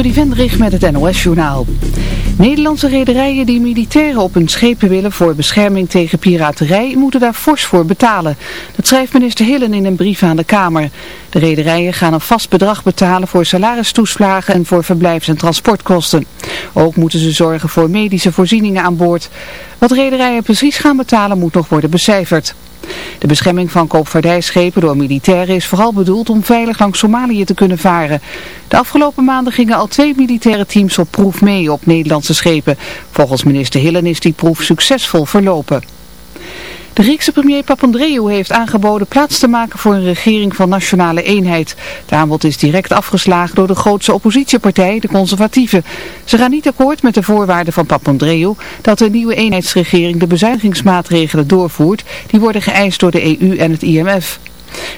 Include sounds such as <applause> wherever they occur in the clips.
Trudy Vendrich met het NOS-journaal. Nederlandse rederijen die militairen op hun schepen willen voor bescherming tegen piraterij moeten daar fors voor betalen. Dat schrijft minister Hillen in een brief aan de Kamer. De rederijen gaan een vast bedrag betalen voor salaristoeslagen en voor verblijfs- en transportkosten. Ook moeten ze zorgen voor medische voorzieningen aan boord. Wat rederijen precies gaan betalen moet nog worden becijferd. De bescherming van koopvaardijschepen door militairen is vooral bedoeld om veilig langs Somalië te kunnen varen. De afgelopen maanden gingen al twee militaire teams op proef mee op Nederlandse schepen. Volgens minister Hillen is die proef succesvol verlopen. De Griekse premier Papandreou heeft aangeboden plaats te maken voor een regering van nationale eenheid. Het aanbod is direct afgeslagen door de grootste oppositiepartij, de conservatieven. Ze gaan niet akkoord met de voorwaarden van Papandreou dat de nieuwe eenheidsregering de bezuinigingsmaatregelen doorvoert die worden geëist door de EU en het IMF.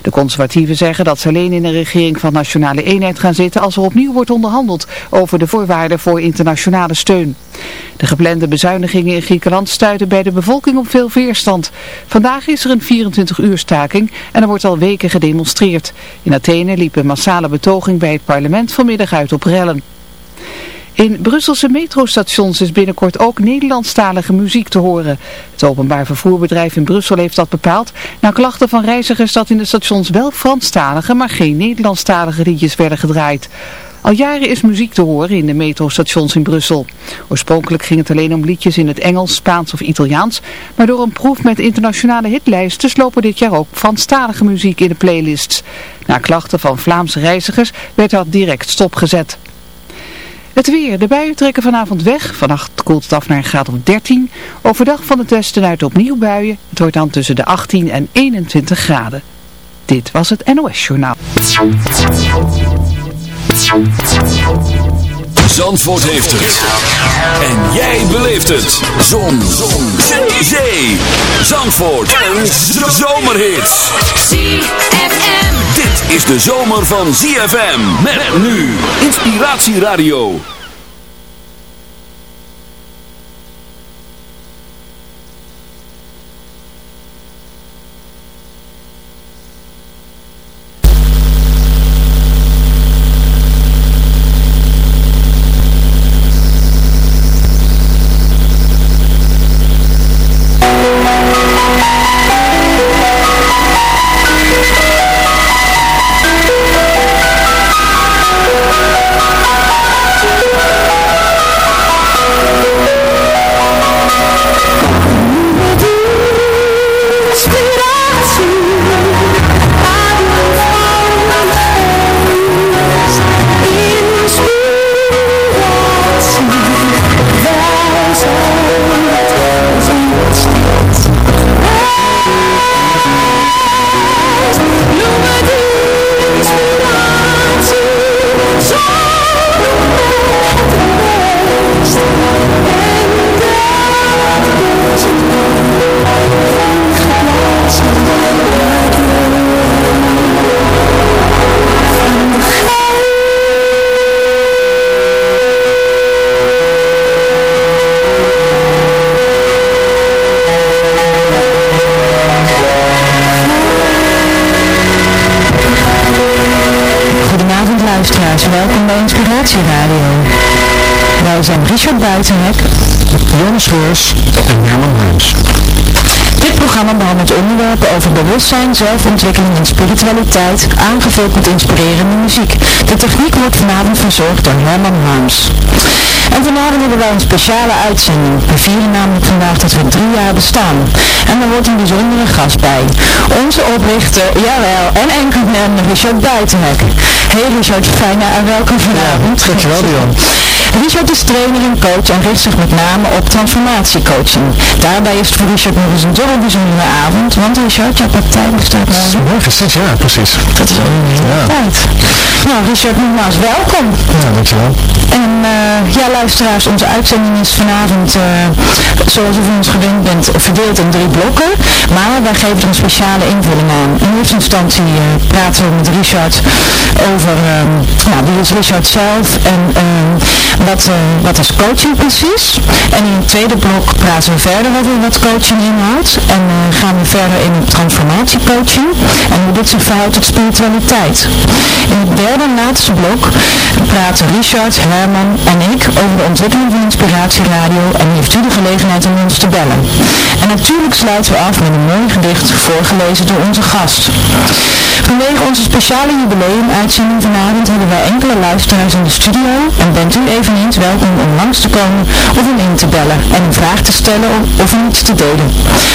De conservatieven zeggen dat ze alleen in een regering van nationale eenheid gaan zitten als er opnieuw wordt onderhandeld over de voorwaarden voor internationale steun. De geplande bezuinigingen in Griekenland stuiten bij de bevolking op veel weerstand. Vandaag is er een 24 uur staking en er wordt al weken gedemonstreerd. In Athene liep een massale betoging bij het parlement vanmiddag uit op rellen. In Brusselse metrostations is binnenkort ook Nederlandstalige muziek te horen. Het openbaar vervoerbedrijf in Brussel heeft dat bepaald na klachten van reizigers dat in de stations wel Franstalige, maar geen Nederlandstalige liedjes werden gedraaid. Al jaren is muziek te horen in de metrostations in Brussel. Oorspronkelijk ging het alleen om liedjes in het Engels, Spaans of Italiaans, maar door een proef met internationale hitlijsten slopen dit jaar ook Franstalige muziek in de playlists. Na klachten van Vlaamse reizigers werd dat direct stopgezet. Het weer. De buien trekken vanavond weg. Vannacht koelt het af naar een graad of 13. Overdag van het westen uit opnieuw buien. Het wordt dan tussen de 18 en 21 graden. Dit was het NOS Journaal. Zandvoort heeft het. En jij beleeft het. Zon. Zon. Zee. Zee. Zandvoort. Een zomerhit. ZFM. Dit is de zomer van ZFM. Met nu. Inspiratieradio. welkom bij Inspiratie Radio. Richard Buitenhek, Jonas Scheurs en Herman Huis. Dit programma behandelt onderwerpen over bewustzijn, zelfontwikkeling en spiritualiteit, aangevuld met inspirerende muziek. De techniek wordt vanavond verzorgd door Herman Harms. En vanavond hebben wij een speciale uitzending. We vieren namelijk vandaag dat we drie jaar bestaan. En er wordt een bijzondere gast bij. Onze oprichter, jawel, en enkelman Richard Buitenhek. Hey Richard, fijn en welkom vanavond. Ja, dankjewel Dion. Richard is trainer en coach en richt zich met name op transformatiecoaching. Daarbij is het voor Richard nog eens een dubbel bijzondere avond, want Richard, jouw praktijk bestaat morgen. Morgen, zes jaar, precies. Dat is al een hele tijd. Nou, Richard, nogmaals welkom. Ja, dankjewel. En uh, ja, luisteraars, onze uitzending is vanavond, uh, zoals u van ons gewend bent, verdeeld in drie blokken. Maar wij geven er een speciale invulling aan. In eerste instantie uh, praten we met Richard over, um, nou, wie is Richard zelf en um, wat, wat is coaching precies. En in het tweede blok praten we verder over wat coaching inhoudt. En uh, gaan we verder in transformatiecoaching. En hoe dit zich verhoudt tot spiritualiteit. In het derde en laatste blok praten Richard, Herman en ik over de ontwikkeling van Inspiratieradio en heeft u de gelegenheid om ons te bellen. En natuurlijk sluiten we af met een mooi gedicht voorgelezen door onze gast. Vanwege onze speciale jubileum-uitzending vanavond hebben wij enkele luisteraars in de studio en bent u eveneens welkom om langs te komen of om in te bellen en een vraag te stellen of om iets te delen.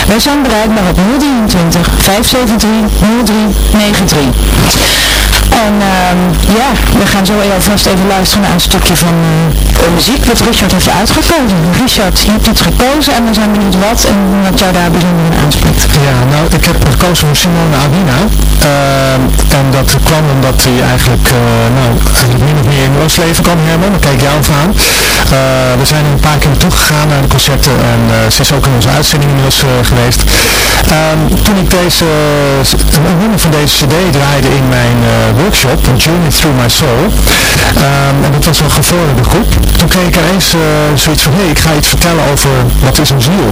Wij zijn bereikbaar op 023 573 0393. En uh, ja, we gaan zo vast even luisteren naar een stukje van uh, muziek wat Richard heeft uitgekozen. Richard, je hebt iets gekozen en we zijn benieuwd wat en wat jou daar bijzonder in aanspreekt. Ja, nou, ik heb gekozen voor Simone Avina. Uh, en dat kwam omdat hij eigenlijk, uh, nou, min of meer in ons leven kwam, Herman. Dan kijk jou even aan. we zijn een paar keer naartoe gegaan naar de concerten en ze is ook in onze uitzending inmiddels geweest. Ehm, toen ik deze, een nummer van deze cd draaide in mijn workshop, Journey Through My Soul. Um, en dat was een gevorderde groep. Toen kreeg ik ineens uh, zoiets van, hé, ik ga iets vertellen over wat is een ziel.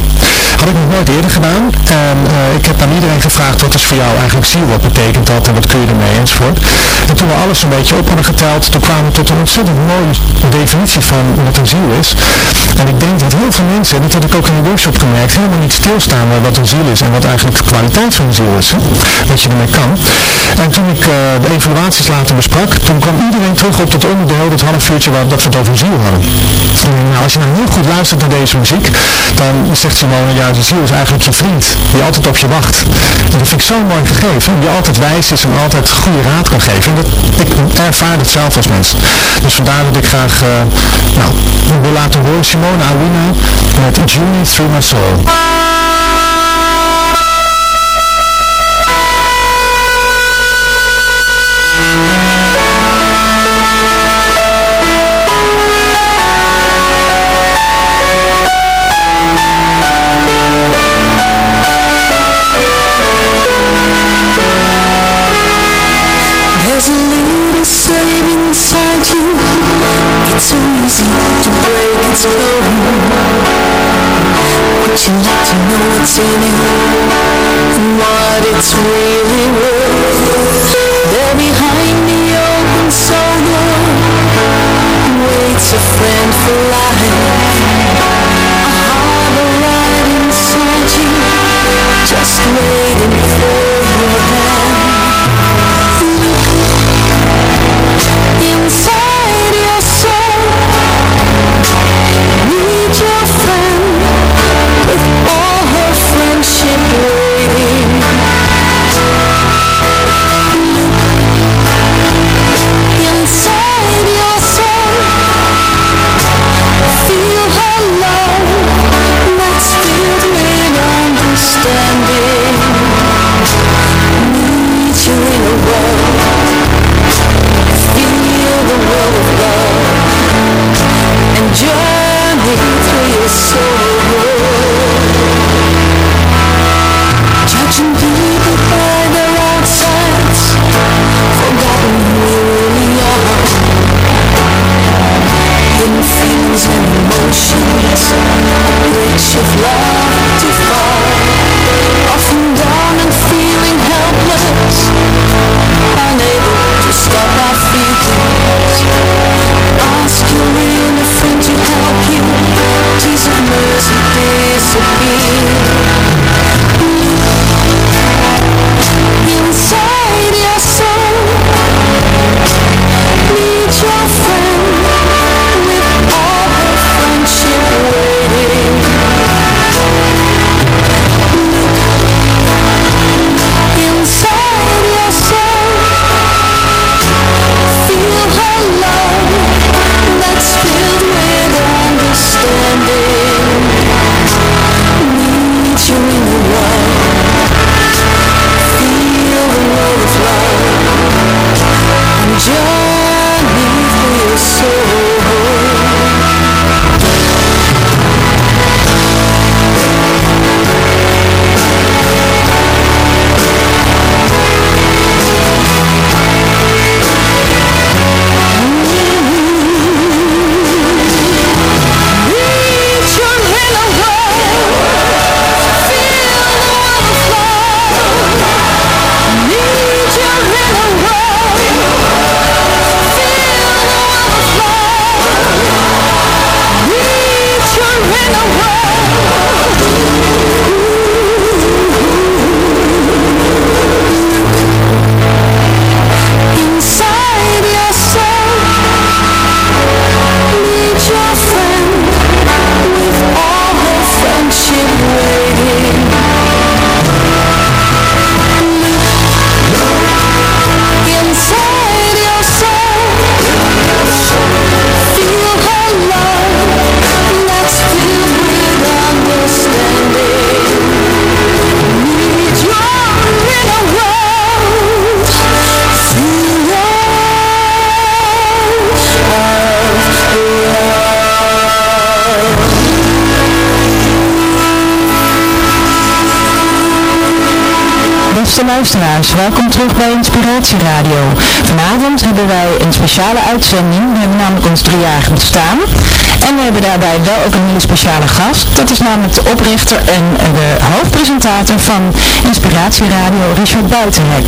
Had ik nog nooit eerder gedaan. En uh, ik heb aan iedereen gevraagd, wat is voor jou eigenlijk ziel? Wat betekent dat en wat kun je ermee enzovoort. En toen we alles een beetje op hadden geteld, toen kwamen we tot een ontzettend mooie definitie van wat een ziel is. En ik denk dat heel veel mensen, en dat had ik ook in de workshop gemerkt, helemaal niet stilstaan bij wat een ziel is en wat eigenlijk de kwaliteit van een ziel is. Hè? Wat je ermee kan. En toen ik uh, de evaluaties later besprak, toen kwam iedereen terug op dat onderdeel, dat half uurtje waar dat we het over ziel hadden. En nou, als je nou heel goed luistert naar deze muziek, dan zegt Simone, ja, de ziel is eigenlijk je vriend, die altijd op je wacht. En dat vind ik zo mooi gegeven, die altijd wijs is en altijd goede raad kan geven. En dat, ik ervaar het zelf als mens. Dus vandaar dat ik graag, uh, nou, wil laten horen Simone Awina met Journey Through My Soul. There's a little slave inside you It's so easy to break its flow but you like to know what's in it? Luisteraars, welkom terug bij Inspiratie Radio. Vanavond hebben wij een speciale uitzending. We hebben namelijk ons driejarige bestaan. En we hebben daarbij wel ook een hele speciale gast. Dat is namelijk de oprichter en de hoofdpresentator van Inspiratie Radio, Richard Buitenhek.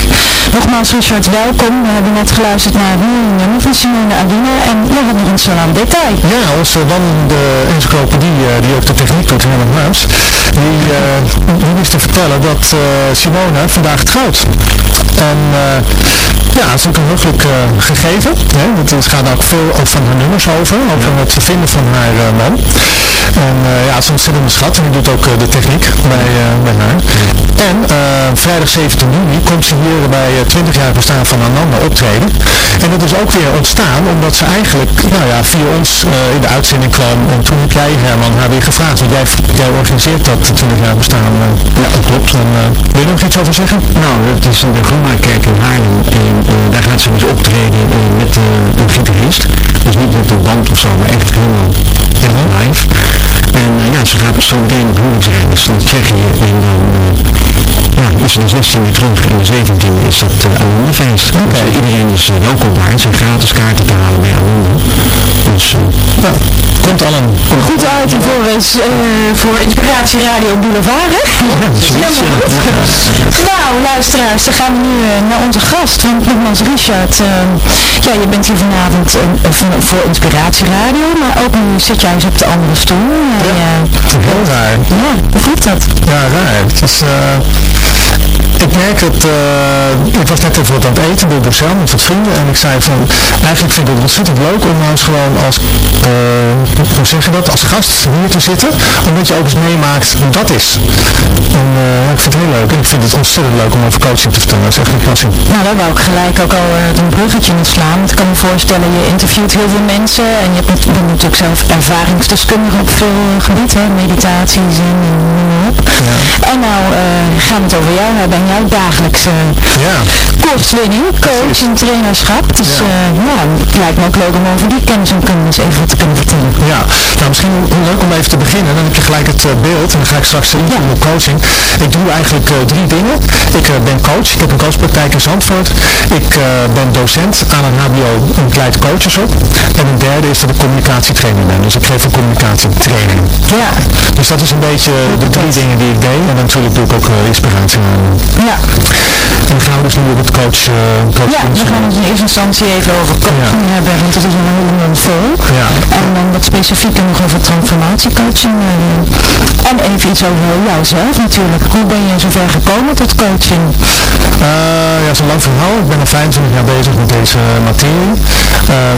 Nogmaals Richard, welkom. We hebben net geluisterd naar een nummer van Simone Adina en we hebben nog een aan detail. Ja, onze wandelende encyclopedie uh, die ook de techniek doet, Helen Huis, die, uh, die te vertellen dat uh, Simone vandaag trouwt. En ja, is ook een heugelijk gegeven. Hè? Want het gaat ook veel ook van haar nummers over, over het vinden van haar man. En ja, het is een schat en die doet ook de techniek bij, bij haar. En vrijdag 17 juni komt ze hier bij 20 jaar bestaan van Ananda optreden. En dat is ook weer ontstaan omdat ze eigenlijk nou ja, via ons uh, in de uitzending kwam. En toen heb jij Herman haar weer gevraagd. Want jij, jij organiseert dat 20 jaar bestaan. Uh, ja, dat klopt. En, uh, wil je nog iets over zeggen? Nou, het is in de Groenmakerk in Haarlem. En daar gaat ze dus optreden met een gitarist. Dus niet met een band of zo, maar echt helemaal live. En ja, ze gaat zo meteen op huwelijksreis naar Tsjechië. En dan ja, is de 16 weer terug en de 17 is dat uh, Alonde-feest. Okay. Dus iedereen is uh, welkom daar. Het zijn gratis kaarten te halen bij Alonde. Dus uh, ja, komt al een... Goed uit voor, uh, voor Inspiratie Radio Boulevard, hè? Ja, nou, luisteraars, dan gaan we nu naar onze gast. Want nogmaals, Richard, ja, je bent hier vanavond voor Inspiratie Radio, maar ook nu zit jij eens op de andere stoel. Ja, heel raar. Ja, hoe voelt dat? Ja, raar. Het is ik merk het, uh, ik was net even wat aan het eten Bruxelles met wat vrienden en ik zei van, eigenlijk vind ik het ontzettend leuk om nou eens gewoon als, uh, hoe zeg je dat, als gast hier te zitten, omdat je ook eens meemaakt hoe dat is. En uh, ik vind het heel leuk en ik vind het ontzettend leuk om over coaching te vertellen, dat is echt een passie. Nou, daar wou ik gelijk ook al een bruggetje in slaan, want ik kan me voorstellen, je interviewt heel veel mensen en je bent, natuurlijk zelf ervaringsdeskundige op veel gebieden, meditaties en noem op. Ja. En gaan het over jou hebben en jouw dagelijkse ja. kostwinning, coach en trainerschap. Dus ja. Uh, ja, het lijkt me ook leuk om over die kennis en eens even wat te kunnen vertellen. Ja, nou misschien leuk om even te beginnen. Dan heb je gelijk het uh, beeld en dan ga ik straks in ja. op coaching. Ik doe eigenlijk uh, drie dingen. Ik ben coach, ik heb een coachpraktijk in Zandvoort. Ik ben docent aan een hbo en ik leid coaches op. En een derde is dat ik communicatietrainer ben. Dus ik geef een communicatietraining. Ja. Dus dat is een beetje de drie dingen die ik deed. En natuurlijk doe ik ook inspiratie aan ja. En gaan we dus nu op het coach, uh, coach Ja, we gaan het in eerste instantie even over coaching ja. hebben, want dat is een hele mond vol. Ja. En dan wat specifieker nog over transformatiecoaching. Uh, en even iets over jouzelf natuurlijk. Hoe ben je zover gekomen tot coaching? Uh, ja, zo'n lang verhaal. Ik ben al 25 jaar bezig met deze materie.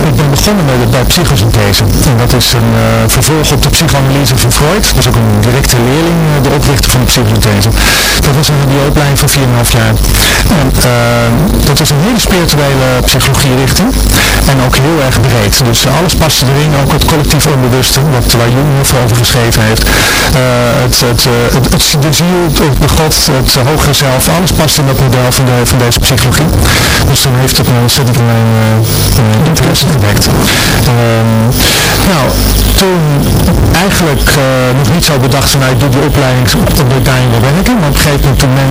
ik ben begonnen met, bij psychosynthese. En dat is een vervolg op de psychoanalyse van Freud. Dat is ook een directe leerling, de oprichter van de psychosynthese. Dat was een die opleiding van 4,5 jaar. En uh, dat is een hele spirituele psychologie-richting. En ook heel erg breed. Dus alles past erin, ook het collectief onbewuste, wat, waar Jung heel veel over geschreven heeft. Uh, het, het, het, het, de ziel, de God, het hogere zelf, alles past in dat model van, de, van deze psychologie. Dus dan heeft het me ontzettend mijn uh, interesse gewekt. Um, nou, toen eigenlijk nog niet zo bedacht van, nou, doe die opleiding omdat ik daarin wil werken. Maar op toen men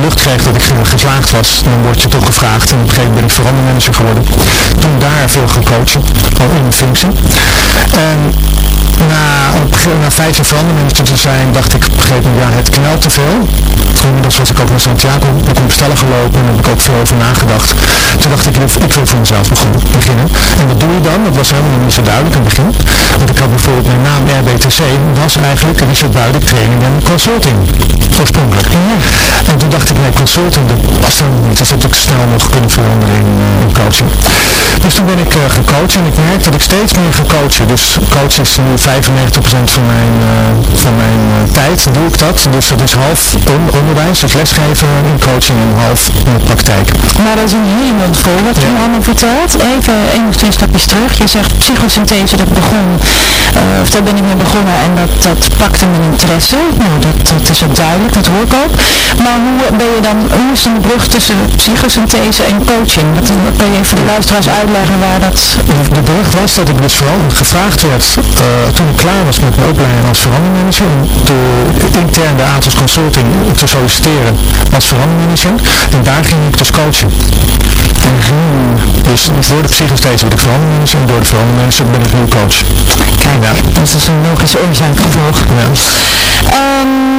lucht kreeg dat ik geslaagd was, dan word je toch gevraagd. En op een gegeven moment ben ik verandermanager geworden. Toen daar veel gecoacht, al in de functie. En na, op, na vijf jaar verandermanager te zijn, dacht ik op een gegeven moment, ja, het knelt te veel. Inmiddels was ik ook naar Santiago, ik heb bestellen gelopen en heb ik ook veel over nagedacht. Toen dacht ik, ik wil voor mezelf beginnen. En wat doe je dan? Dat was helemaal niet zo duidelijk in het begin. Want ik had bijvoorbeeld mijn naam RBTC, was eigenlijk Richard Buidek Training en Consulting, oorspronkelijk. En toen dacht ik, nee, consulting, dat past helemaal niet. Dus dat ik snel nog kunnen veranderen in, uh, in coaching. Dus toen ben ik uh, gecoacht en ik merk dat ik steeds meer ga coachen. Dus coach is nu 95% van mijn, uh, van mijn tijd, doe ik dat. Dus dat is half on onderwijs, dus lesgeven in coaching en half in de praktijk. Maar dat is een hele mond vol wat je ja. allemaal vertelt. Even één of twee stapjes terug. Je zegt psychosynthese, dat begon, of daar ben ik mee begonnen en dat, dat pakte mijn interesse. Nou, dat, dat is ook duidelijk, dat hoor ik ook. Maar hoe ben je dan, hoe is dan de brug tussen psychosynthese en coaching? Dat kan je even de luisteraars uitleggen waar dat... De brug was dat ik dus vooral gevraagd werd, uh, toen ik klaar was met mijn opleiding als verandermanager, om de, intern de Atos Consulting te solliciteren als verandermanager. En daar ging ik dus coachen. Dus door de psychostage werd ik verandermanager en door de verandermanager ben ik nu coach. Kijk, ja. dat is een logische oorzaak gevolg. Ja. Um,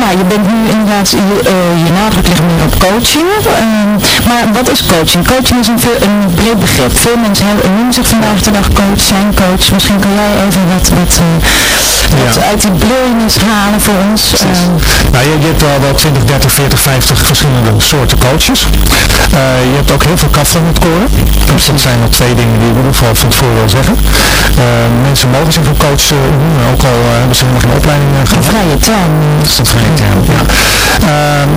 nou, je bent nu inderdaad, je, uh, je nadruk ligt meer op coaching. Um, maar wat is coaching? Coaching is een, veel, een breed begrip. Veel mensen hebben, noemen zich vandaag de dag coach, zijn coach. Misschien kan jij even wat, wat, uh, wat uit die blurriness halen voor ons. Um, nou, je, je, hebt wel wel 20, 30, 40, 50 verschillende soorten coaches. Uh, je hebt ook heel veel kaffer met koren. Dus dat zijn al twee dingen die ik in ieder geval van tevoren wil zeggen. mensen mogen zich een coach noemen, ook al hebben ze helemaal geen opleiding gehad. Vrije. Dat is een vrije ja.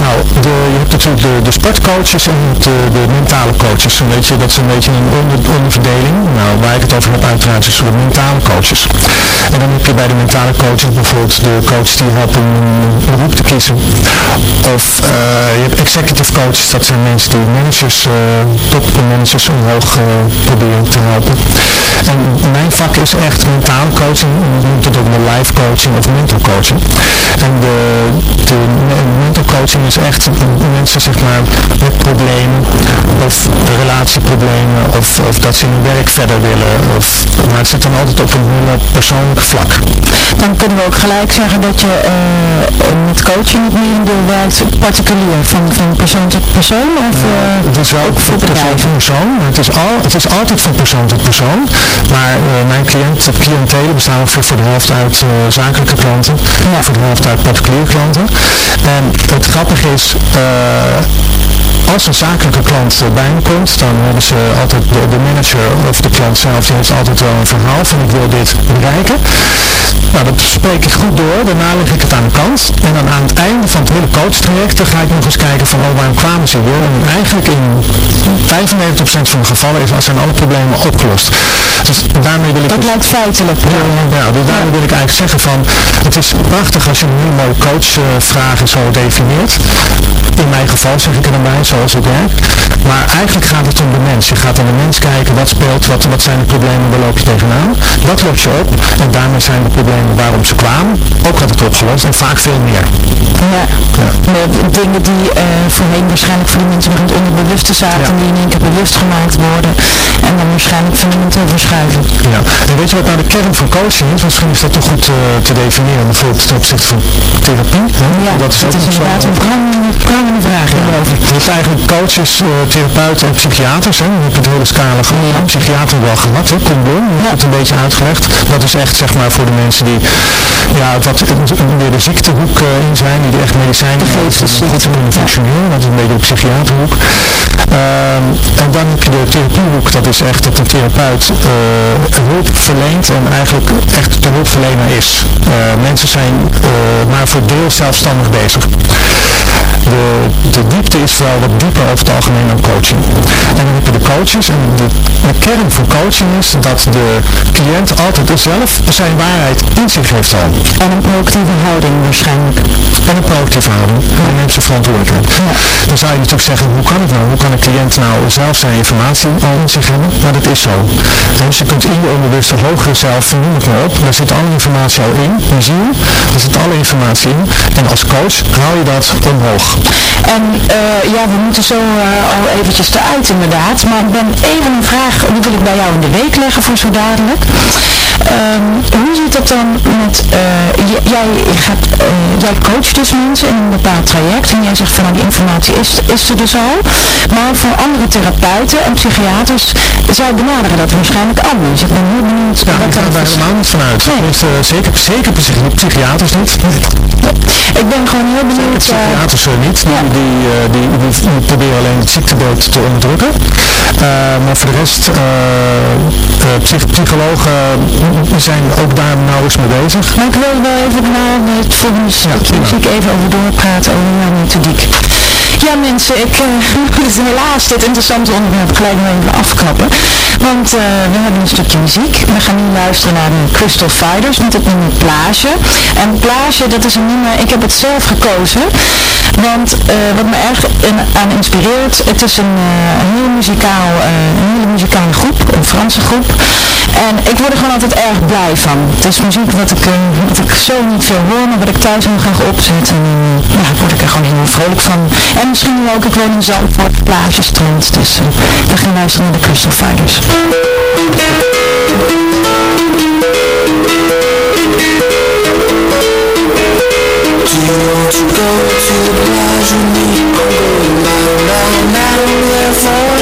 nou, de, je hebt natuurlijk de, sportcoaches en de, de, mentale coaches. Een beetje, dat is een beetje een onder, onderverdeling. Nou, waar ik het over heb uiteraard is de mentale coaches. En dan heb je bij de mentale coaches bijvoorbeeld de coaches die helpen om een beroep te kiezen. Of uh, je hebt executive coaches, dat zijn mensen die managers, uh, top managers omhoog proberen te helpen. En mijn vak is echt mentale coaching. Je noemt het ook de life coaching of mental coaching. En de, de mental coaching is echt mensen zeg maar met problemen of relatieproblemen of, of dat ze in hun werk verder willen. Of, maar het zit dan altijd op een heel persoonlijk vlak. Dan kunnen we ook gelijk zeggen dat je uh, met coaching niet meer in de werkt particulier van, van persoon tot persoon? Of, uh, het is wel ook van persoon tot persoon. Het is, al, het is altijd van persoon tot persoon. Maar uh, mijn cliënt, cliëntelen bestaan voor, voor de helft uit zakelijke klanten. Ja. Voor de helft uit particuliere klanten. En het grappige is, als een zakelijke klant bij me komt, dan hebben ze altijd de, de, manager of de klant zelf, die heeft altijd wel een verhaal van ik wil dit bereiken. Nou, dat spreek ik goed door, daarna leg ik het aan de kant. En dan aan het einde van het hele coachtraject, dan ga ik nog eens kijken van, oh, waarom kwamen ze hier? En eigenlijk in 95% van de gevallen is, zijn alle problemen opgelost. Dus daarmee wil ik... Dat dus, lijkt feitelijk. Ja, ja, dus daarmee wil ik eigenlijk zeggen van, het is prachtig als je een hele mooie coachvragen zo definieert. In mijn geval zeg ik er dan bij, zoals ik werk. Maar eigenlijk gaat het om de mens. Je gaat naar de mens kijken, wat speelt, wat, wat zijn de problemen, waar loop je tegenaan. Dat los je op en daarmee zijn de problemen waarom ze kwamen ook altijd opgelost en vaak veel meer. Ja, ja. dingen die uh, voorheen waarschijnlijk voor de mensen nog in het onderbewuste zaten, ja. die in één keer bewust gemaakt worden en dan waarschijnlijk fundamenteel verschuiven. Ja, en weet je wat nou de kern van coaching is? Misschien is dat toch goed uh, te definiëren, bijvoorbeeld ten opzichte van therapie. Ja, dat is, dat is inderdaad een prangende vraag. Ja. Het is eigenlijk coaches, uh, therapeuten en psychiaters. Hè. Hebt het hele scala. Ja. Psychiater wel gehad, hè. Condom, ja. het een beetje uitgelegd. Dat is echt zeg maar voor de mensen die ja, wat meer de ziektehoek uh, in zijn, die echt medicijnen goed kunnen functioneren. Dat is een beetje de psychiaterhoek. Um, en dan heb je de therapiehoek, dat is echt dat de therapeut uh, hulp verleent en eigenlijk echt de hulpverlener is. Uh, mensen zijn maar voor deel zelfstandig bezig. De, de diepte is wel wat dieper over het algemeen dan coaching. En dan heb je de coaches en de, de kern van coaching is dat de cliënt altijd zelf zijn waarheid in zich heeft al. En een proactieve houding waarschijnlijk. En een proactieve houding. En neemt zijn verantwoordelijkheid. Ja. Dan zou je natuurlijk zeggen, hoe kan het nou? Hoe kan een cliënt nou zelf zijn informatie al in zich hebben? Maar dat is zo. Dus je kunt in je onbewuste hogere zelf, noem het maar op, daar zit alle informatie al in. Je ziel, daar zit alle informatie in. En als coach haal je dat omhoog. En uh, ja, we moeten zo uh, al eventjes eruit inderdaad. Maar ik ben even een vraag, die wil ik bij jou in de week leggen voor zo dadelijk. Um, hoe zit het dan met, uh, jij, gaat, jij coacht dus mensen in een bepaald traject en jij zegt van nou, die informatie is, is er dus al. Maar voor andere therapeuten en psychiaters, zij benaderen dat waarschijnlijk anders. Ik ben heel benieuwd ja, wat daar helemaal niet vanuit. Nee. zeker, zeker psychiaters niet. Ik ben gewoon heel benieuwd. Psychiaters niet, die, ja. die, uh, die, die, die, proberen alleen het ziektebeeld te onderdrukken. Uh, maar voor de rest, psych psychologen zijn ook daar nauw eens mee bezig. Maar ik wil wel even naar het volgende stukje muziek even over doorpraten over jouw methodiek. Ja mensen, ik <laughs> uh, helaas dit interessante onderwerp gelijk nog even afkappen. Want uh, we hebben een stukje muziek. We gaan nu luisteren naar de Crystal Fighters met het nummer Plage. En Plage, dat is een nummer, ik heb het zelf gekozen. Want uh, wat me erg aan inspireert, het is een, een heel muzikaal, een hele muzikale groep, een Franse groep. En ik word er gewoon altijd erg blij van. Het is muziek wat ik, uh, ik zo niet veel hoor, maar wat ik thuis heel graag opzet. En uh, ja, word ik er gewoon heel vrolijk van. En misschien ook, ik woon in Zandvoort, plagestrand. Dus uh, we gaan luisteren naar de Crystal Fighters. Do you go to the plage with me? I'm going down, down, down there for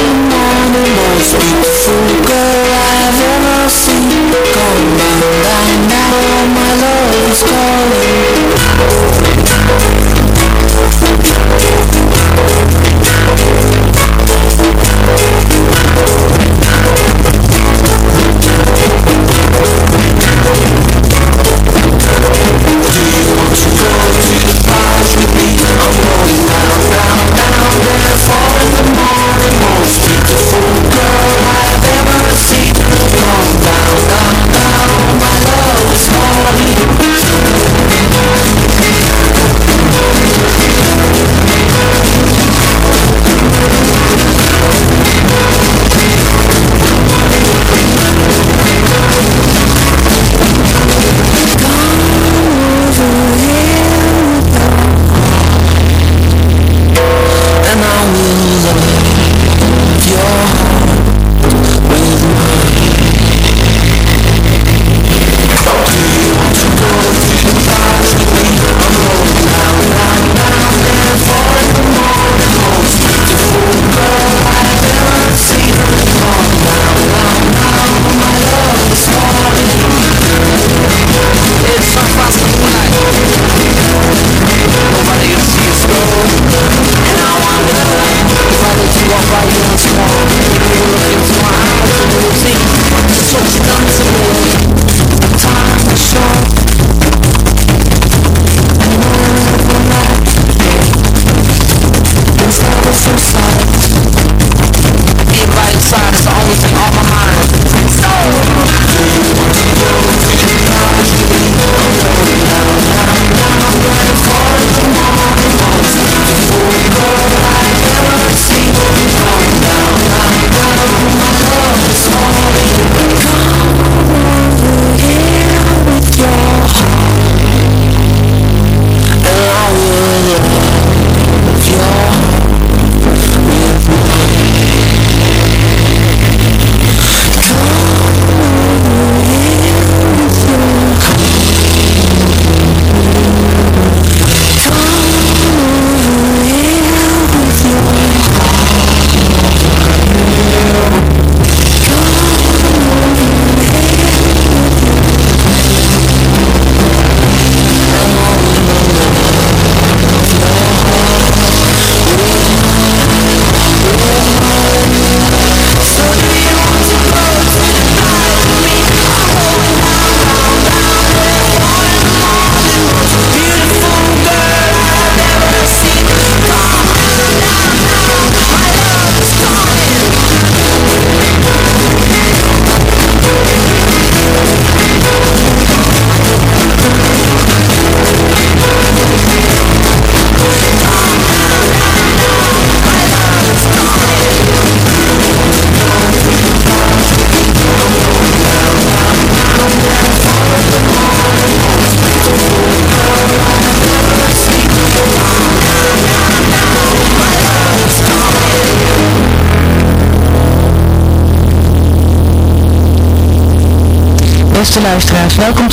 the Most beautiful girl I've ever seen Going down, down, my love is beste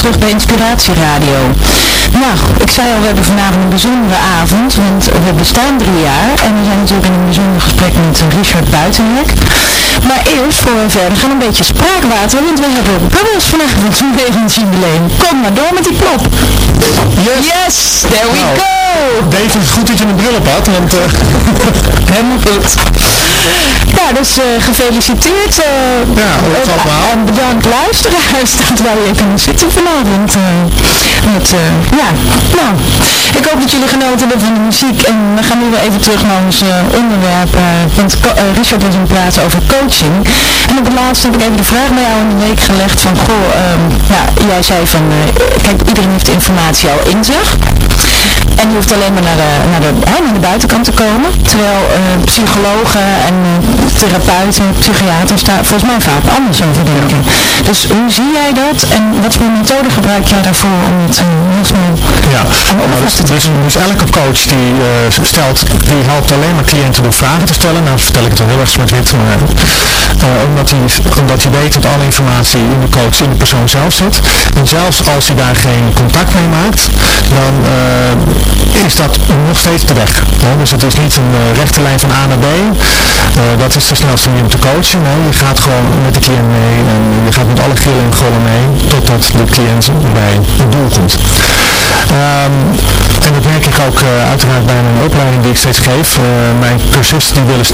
terug bij Inspiratie Radio. Nou, ik zei al, we hebben vanavond een bijzondere avond, want we bestaan drie jaar en we zijn natuurlijk in een bijzonder gesprek met Richard Buitenwerk. Maar eerst, voor we verder gaan, een beetje spraakwater, want we hebben bubbels vanavond van Levens jubileum. Kom maar door met die plop. Yes, yes there we Nou. go. Het is goed dat je een bril op had, want... eh, <laughs> Helemaal goed. Ja, dus eh, gefeliciteerd. eh, Ja, dat ook allemaal. En bedankt luisteraars <laughs> dat wij hier kunnen zitten vanavond. eh. met, ja, nou, ik hoop dat jullie genoten hebben van de muziek. En we gaan nu weer even terug naar ons onderwerp. want Richard was het praten over coaching. En op het laatst heb ik even de vraag bij jou in de week gelegd van, goh, ehm, ja, jij zei van, kijk, iedereen heeft de informatie al in zich. En je hoeft alleen maar naar de, naar de, hè, naar de buitenkant te komen. Terwijl uh, psychologen en uh, therapeuten, psychiaters daar volgens mij vaak anders over denken. Dus hoe zie jij dat en wat voor methode gebruik jij daarvoor om het uh, nog meer ja. Nou, dus, dus, dus, elke coach die stelt, die helpt alleen maar cliënten door vragen te stellen. Nou vertel ik het wel heel erg zwart-wit, maar omdat, hij, omdat hij weet dat alle informatie in de coach in de persoon zelf zit. En zelfs als hij daar geen contact mee maakt, dan is dat nog steeds de weg. dus het is niet een rechte lijn van A naar B. dat is de snelste manier om te coachen. Nee, je gaat gewoon met de cliënt mee en je gaat met alle grillen en gollen mee totdat de cliënt bij het doel komt. Um, en dat merk ik ook uh, uiteraard bij mijn opleiding die ik steeds geef. Uh, mijn cursisten die willen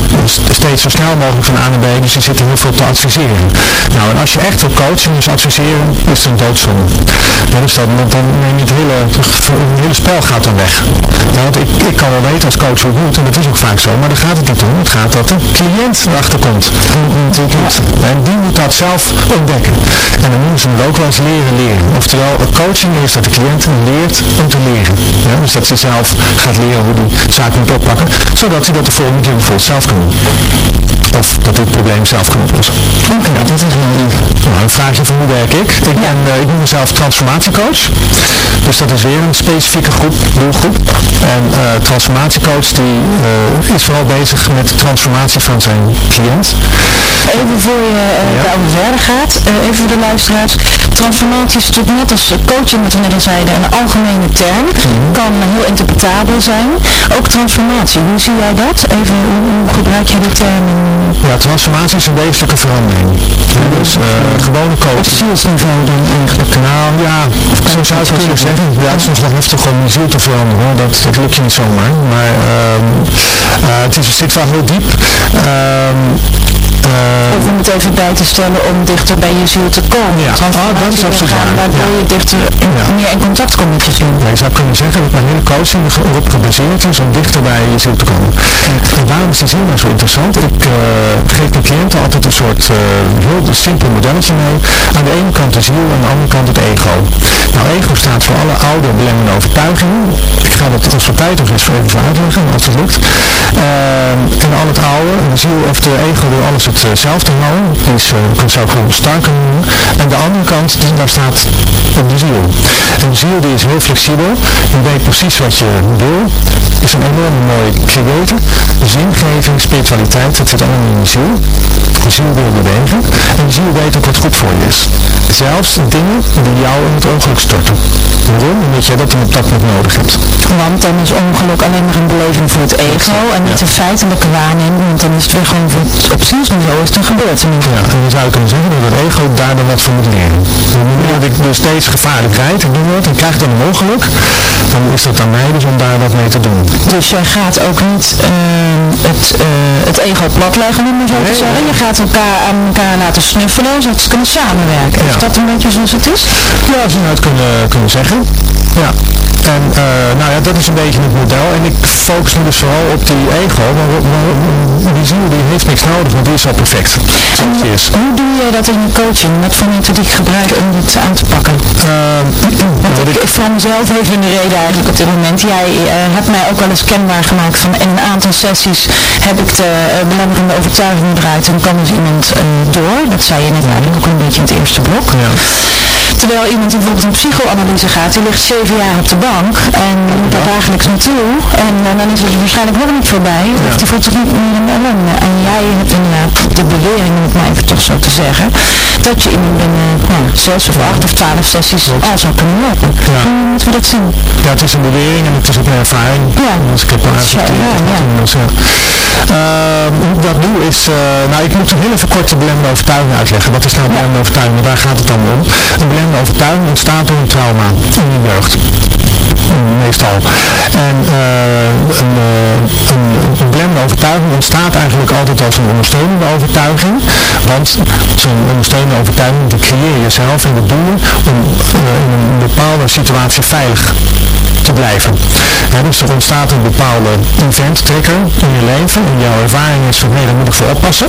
steeds zo snel mogelijk van A naar B, dus die zitten heel veel te adviseren. Nou, en als je echt wil coachen, dus adviseren, is het een doodzonde. Ja, dus dan, dan neem je het hele, hele spel gaat dan weg. Ja, want ik, ik kan wel weten als coach hoe het moet, en dat is ook vaak zo, maar daar gaat het niet om. Het gaat dat de cliënt erachter komt. En die moet dat zelf ontdekken. En dan moeten ze het ook wel eens leren leren. Oftewel, coaching is dat de cliënt leert om te leren. Ja, dus dat ze zelf gaat leren hoe die zaak moet oppakken, zodat hij dat de volgende keer bijvoorbeeld zelf kan doen. Of dat dit probleem zelf kan oplossen. Oké, okay, dat is wel nou, een vraagje van hoe werk ik. Ik, ben, uh, ik noem mezelf transformatiecoach. Dus dat is weer een specifieke groep, doelgroep. En uh, transformatiecoach die uh, is vooral bezig met de transformatie van zijn cliënt. Even voor je ja. verder gaat, even voor de luisteraars. Transformatie is natuurlijk net als coaching, wat we net al zeiden, een algemene term. Mm Kan heel interpretabel zijn. Ook transformatie, hoe zie jij dat? Even, hoe, gebruik je die term? Ja, transformatie is een wezenlijke verandering. dus uh, gewone coaching. Op zielsniveau dan eigenlijk? Nou ja, zo zou kunnen zeggen. Ja, het is nog wel heftig om je ziel te veranderen. Dat, dat lukt je niet zomaar. Maar um, uh, het, is, het zit wel heel diep. Um, of om het even bij te stellen om dichter bij je ziel te komen. Ja, oh, dat is absoluut waar. Waardoor je dichter ja. meer in contact komt met je ziel. Ja, je zou kunnen zeggen dat mijn hele coaching erop gebaseerd is om dichter bij je ziel te komen. En waarom is die ziel nou zo interessant? Ik uh, geef mijn cliënten altijd een soort uh, heel simpel modelletje mee. Aan de ene kant de ziel, aan de andere kant het ego. Nou, ego staat voor alle oude belemmerende overtuigingen. Ik ga dat als het tijd nog eens even uitleggen, als het lukt. Uh, en al het oude, de ziel of de ego wil alles hetzelfde houden. Die is, uh, zou ik gewoon sterker noemen. En de andere kant, daar staat de ziel. En de ziel die is heel flexibel. Die weet precies wat je wil. Is een enorm mooi creator. Zingeving, spiritualiteit, dat zit allemaal in de ziel. De ziel wil bewegen. En de ziel weet ook wat goed voor je is. Zelfs dingen die jou in het ongeluk storten. Waarom? Omdat jij dat op dat moment nodig hebt. Want dan is ongeluk alleen maar een beleving voor het ego en niet een feitelijke waarneming. Want dan is het weer gewoon op zielsniveau is het een gebeurtenis. Ja, en dan zou je kunnen zeggen dat het ego daar dan wat voor moet leren. Dat ik dus steeds gevaarlijk rijd, ik doe wat, en krijg dan een ongeluk, dan is dat aan mij dus om daar wat mee te doen. Dus jij gaat ook niet uh, het, uh, het ego platleggen, om maar zo te zeggen. Je gaat elkaar aan elkaar laten snuffelen, zodat ze kunnen samenwerken. Is dat een beetje zoals het is? Ja, zou je het kunnen, kunnen zeggen. Ja. En uh, nou ja, dat is een beetje het model. En ik focus me dus vooral op die ego. Maar, maar die ziel die heeft niks nodig, want die is al perfect. En is. Hoe doe je dat in je coaching? Wat voor methodiek gebruik om dit aan te pakken? Uh, want ik, ik mezelf even in de reden eigenlijk op dit moment. Jij uh, hebt mij ook wel eens kenbaar gemaakt van in een aantal sessies heb ik de uh, belemmerende overtuiging eruit en kan dus iemand door. Dat zei je net eigenlijk ook een beetje in het eerste blok. Terwijl iemand die bijvoorbeeld een psychoanalyse gaat, die ligt zeven jaar op de bank en moet daar dagelijks naartoe. En uh, dan is het waarschijnlijk nog niet voorbij. Of die voelt zich niet meer in ellende. En jij hebt inderdaad de bewering, om het maar even toch zo te zeggen, dat je iemand binnen nou, zes of acht of twaalf sessies al zou kunnen lopen. Ja. Hoe moeten we dat zien? Ja, het is een bewering en het is ook een ervaring. Ja. Als ik heb een ja, ja. Uh, hoe ik dat doe is, uh, nou ik moet een hele verkorte belemmerde overtuiging uitleggen. Wat is nou een belemmerde overtuiging? Daar gaat het dan om. Een belemmerde overtuiging ontstaat door een trauma in je jeugd. Meestal. En een, uh, een, een belemmerde overtuiging ontstaat eigenlijk altijd als een ondersteunende overtuiging. Want zo'n ondersteunende overtuiging die creëer je zelf het doel om in een bepaalde situatie veilig te blijven. dus er ontstaat een bepaalde event trigger in je leven en jouw ervaring is van nee, daar moet ik voor oppassen.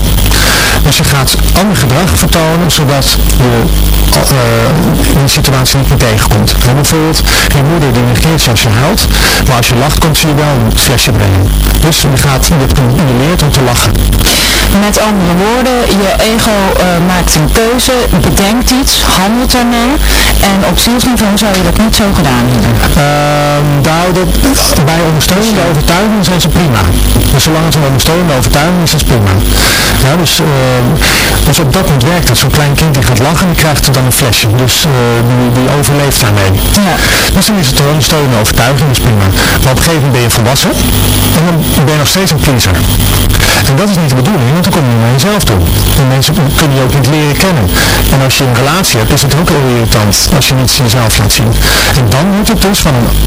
Dus je gaat ander gedrag vertonen zodat je in die situatie niet meer tegenkomt. En bijvoorbeeld, je moeder die negeert je als je huilt, maar als je lacht komt ze je wel een flesje brengen. Dus je, gaat, je, je leert om te lachen. Met andere woorden, je ego maakt een keuze, bedenkt iets, handelt ernaar en op zielsniveau zou je dat niet zo gedaan hebben. Uh, nou, dat, bij ondersteunende overtuiging zijn ze prima. Dus zolang het een ondersteunende overtuiging is, is het prima. Ja, dus, uh, dus op dat moment werkt het. Zo'n klein kind die gaat lachen, die krijgt dan een flesje. Dus uh, die, die, overleeft daarmee. Ja. Dus dan is het een ondersteunende overtuiging, dat is prima. Maar op een gegeven moment ben je volwassen en dan ben je nog steeds een pleaser. En dat is niet de bedoeling, want dan kom je naar jezelf toe. En mensen kunnen je ook niet leren kennen. En als je een relatie hebt, is het ook heel irritant als je niet jezelf laat zien. En dan moet het dus van een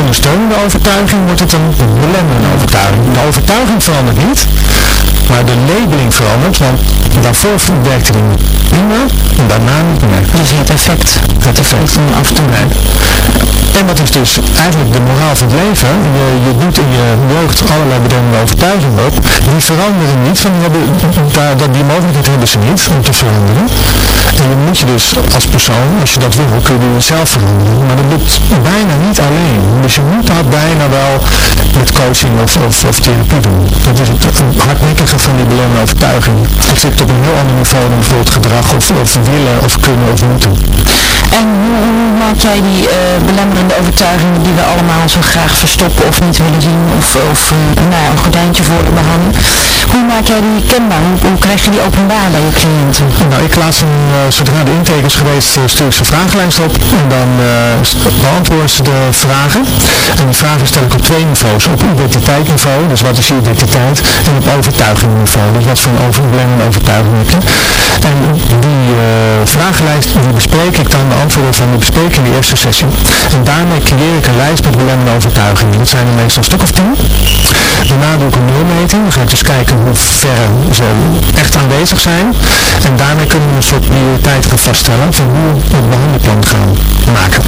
ondersteunende overtuiging, wordt het een belemmerende overtuiging. De overtuiging verandert niet, maar de labeling verandert, want daarvoor werkte die prima en daarna niet meer. Dus het effect. Het effect. Van af te En dat is dus eigenlijk de moraal van het leven. Je, je doet in je jeugd allerlei bedenkende overtuigingen op. Die veranderen niet, van die, hebben, daar, dat, die mogelijkheid hebben ze niet om te veranderen. En je moet je dus als persoon, als je dat wil, kun je jezelf veranderen. Maar dat lukt bijna niet alleen. Dus je moet dat bijna wel met coaching of, of, therapie doen. Dat is het, hardnekkige van die belemmerende overtuiging. Het zit op een heel ander niveau dan bijvoorbeeld gedrag of, of willen of kunnen of moeten. En hoe, maak jij die uh, belemmerende overtuigingen die we allemaal zo graag verstoppen of niet willen zien of, uh, nou, een gordijntje voor de behangen? Hoe maak jij die kenbaar? Hoe, krijg je die openbaar bij je cliënten? Nou, ik laat ze, uh, zodra de intake is geweest, stuur ik ze vragenlijst op en dan beantwoorden ze de vragen. En die vragen stel ik op twee niveaus. Op identiteitsniveau, dus wat is je identiteit, en op overtuigingniveau, dus wat voor een overbelemmerende overtuiging heb je. En die vragenlijst bespreek ik dan de antwoorden van de bespreking in de eerste sessie. En daarmee creëer ik een lijst met belemmerende overtuigingen. Dat zijn er meestal een stuk of tien. Daarna doe ik een nulmeting. Dan ga ik dus kijken hoe ver ze echt aanwezig zijn. En daarmee kunnen we een soort prioriteit gaan vaststellen van hoe we het behandelplan gaan maken.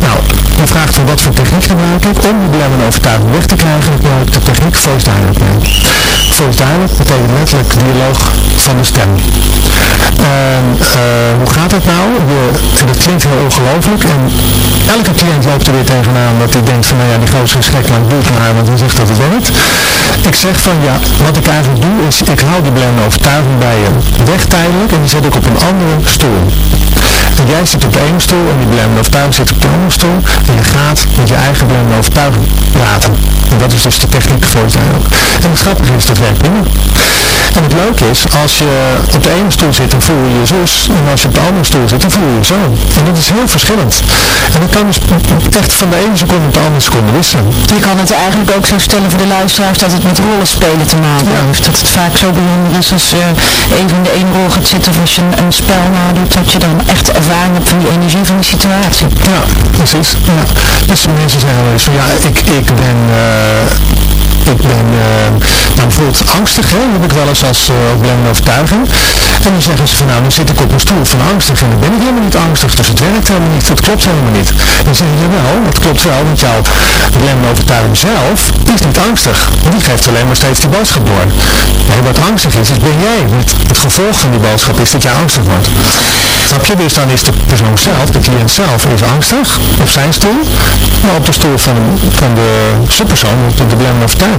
Nou, je vraagt van wat voor techniek gebruik ik om die belemmerende overtuiging weg te krijgen. Gebruik ik de techniek voice dialogue mee. Voice betekent letterlijk dialoog van de stem. En uh, hoe gaat dat nou? Je, dat klinkt heel ongelooflijk en elke cliënt loopt er weer tegenaan dat hij denkt van nou ja die gozer is gek maar ik doe het want hij zegt dat het werkt. Ik zeg van ja, wat ik eigenlijk doe is ik hou die blende overtuiging bij je weg tijdelijk en die zet ik op een andere stoel. En jij zit op de ene stoel en die blende overtuiging zit op de andere stoel en je gaat met je eigen blende overtuiging praten. En dat is dus de techniek voor het ook. En het grappige is, dat werkt prima. En het leuke is, als je op de ene stoel zit, dan voel je je zus. En als je op de andere stoel zit, dan voel je je zo. En dat is heel verschillend. En dat kan dus echt van de ene seconde op de andere seconde wisselen. Je kan het eigenlijk ook zo stellen voor de luisteraars dat het met rollenspelen te maken heeft. Dat het vaak zo belangrijk is als je even in de ene rol gaat zitten of als je een, spel nadoet, dat je dan echt ervaring hebt van die energie van die situatie. Ja, precies. Ja. Dus mensen zeggen wel eens van ja, ik, ik ben... Uh, ik ben uh, nou, bijvoorbeeld angstig, hè, heb ik wel eens als uh, overtuiging. En dan zeggen ze van nou, dan zit ik op een stoel van angstig en dan ben ik helemaal niet angstig, dus het werkt helemaal niet, het klopt helemaal niet. Dan zeg je wel, dat klopt wel, want jouw belemmerende overtuiging zelf is niet angstig. Die geeft alleen maar steeds die boodschap door. Nee, wat angstig is, is ben jij. Het gevolg van die boodschap is dat jij angstig wordt. Snap je? Dus dan is de persoon zelf, de cliënt zelf, is angstig op zijn stoel. Maar op de stoel van, van de subpersoon, de belemmerende overtuiging,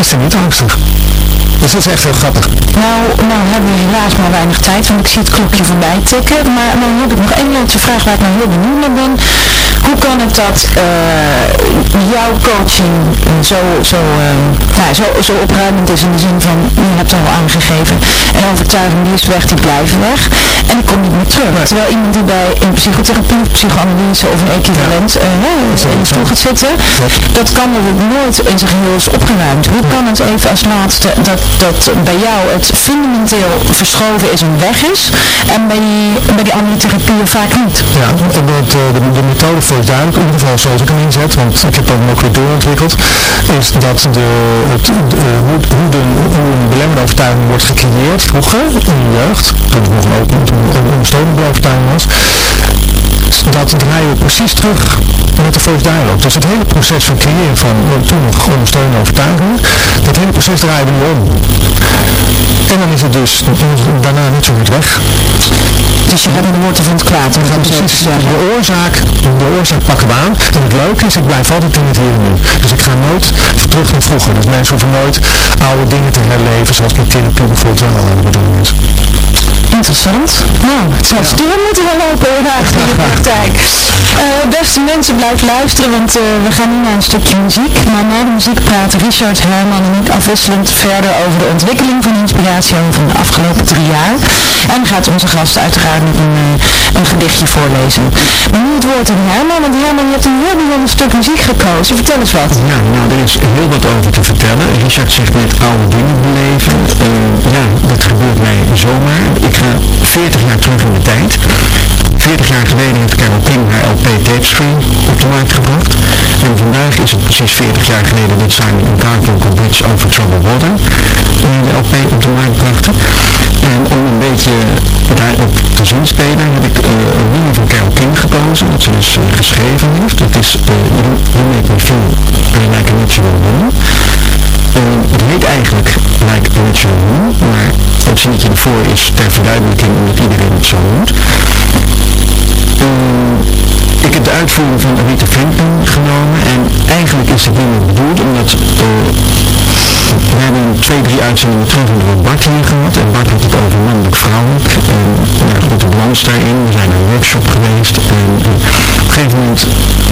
is hij niet angstig. Dus dat is echt heel grappig. Nou, nou hebben we helaas maar weinig tijd, want ik zie het klokje voorbij tikken. Maar dan heb ik nog één laatste vraag waar ik nou heel benieuwd naar ben. Hoe kan het dat uh, jouw coaching zo, zo, uh, nou, zo, zo opruimend is in de zin van, je hebt al aangegeven, en overtuiging die is weg, die blijven weg. En die komt niet meer terug. Terwijl iemand die bij een psychotherapie, psychoanalyse of een equivalent uh, in de stoel gaat zitten, dat kan er nooit in zijn geheel is opgeruimd. Hoe kan het even als laatste dat, dat bij jou het fundamenteel verschoven is en weg is, en bij die, bij die andere therapieën vaak niet? Ja, de, de, de, de methode voor duidelijk, in ieder geval zoals ik hem inzet, want ik heb hem ook weer doorontwikkeld, is dat de, het, de, hoe, hoe, de, een belemmerende overtuiging wordt gecreëerd vroeger, in je jeugd, toen het nog een, open, een, een overtuiging was, dat draaien we precies terug met de Voice Dialogue. Dus het hele proces van creëren van toen nog ondersteunen overtuigingen, dat hele proces draaien we nu om. En dan is het dus daarna niet zo goed weg. Dus je in de wortel van het kwaad. Precies, de oorzaak, de oorzaak pakken we aan. En het leuke is, ik blijf altijd in het hier en nu. Dus ik ga nooit terug naar vroeger. Dus mensen hoeven nooit oude dingen te herleven, zoals met therapie bijvoorbeeld wel aan de bedoeling is. Interessant. Nou, het zou stuur moeten gaan lopen in de praktijk. Eh, beste mensen, blijf luisteren, want eh, we gaan nu naar een stukje muziek. Maar na de muziek praten Richard, Herman en ik afwisselend verder over de ontwikkeling van inspiratie over de afgelopen drie jaar. En gaat onze gast uiteraard nog een, eh, een gedichtje voorlezen. Maar nu het woord aan Herman, want Herman, je hebt een heel bijzonder stuk muziek gekozen. Vertel eens wat. Ja, nou, er is heel wat over te vertellen. Richard zegt net oude dingen beleven. Ja, dat gebeurt mij zomaar. Ik ga 40 jaar terug in de tijd. 40 jaar geleden heeft Carol King haar LP Tapestream op de markt gebracht. En vandaag is het precies 40 jaar geleden dat Simon Garfunkel Bridge Over Troubled Water de LP op de markt brachten. En om een beetje daarop te zien spelen heb ik uh, een nummer van Carol King gekozen, dat ze dus uh, geschreven heeft. Dat is uh, You Make Me Feel Like a Natural Woman. Het heet eigenlijk Like Natural Woman, maar het zinnetje ervoor is ter verduidelijking omdat iedereen het zo noemt. Ik heb de uitvoering van Rita Franklin genomen en eigenlijk is het nummer bedoeld omdat we hebben twee, drie uitzendingen terug door Bart hier gehad. En Bart had het over mannelijk vrouwelijk. En nou goed, het balans daarin. We zijn naar een workshop geweest. En op een gegeven moment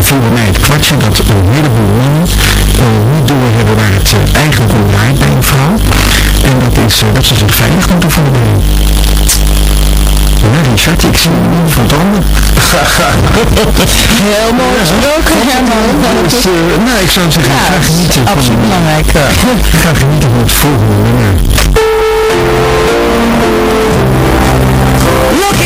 viel bij mij het kwartje dat een heleboel mannen uh, niet doorhebben waar het eigenlijk om draait bij een vrouw. En dat is dat ze zich veilig moeten voelen bij ja, Richard, ik zie van tanden. Heel mooi gesproken, Herman. Dus, uh, nou, ik zou zeggen, ja, ga genieten. Absoluut van, belangrijk. Ik ga genieten van het volgende nummer. Looking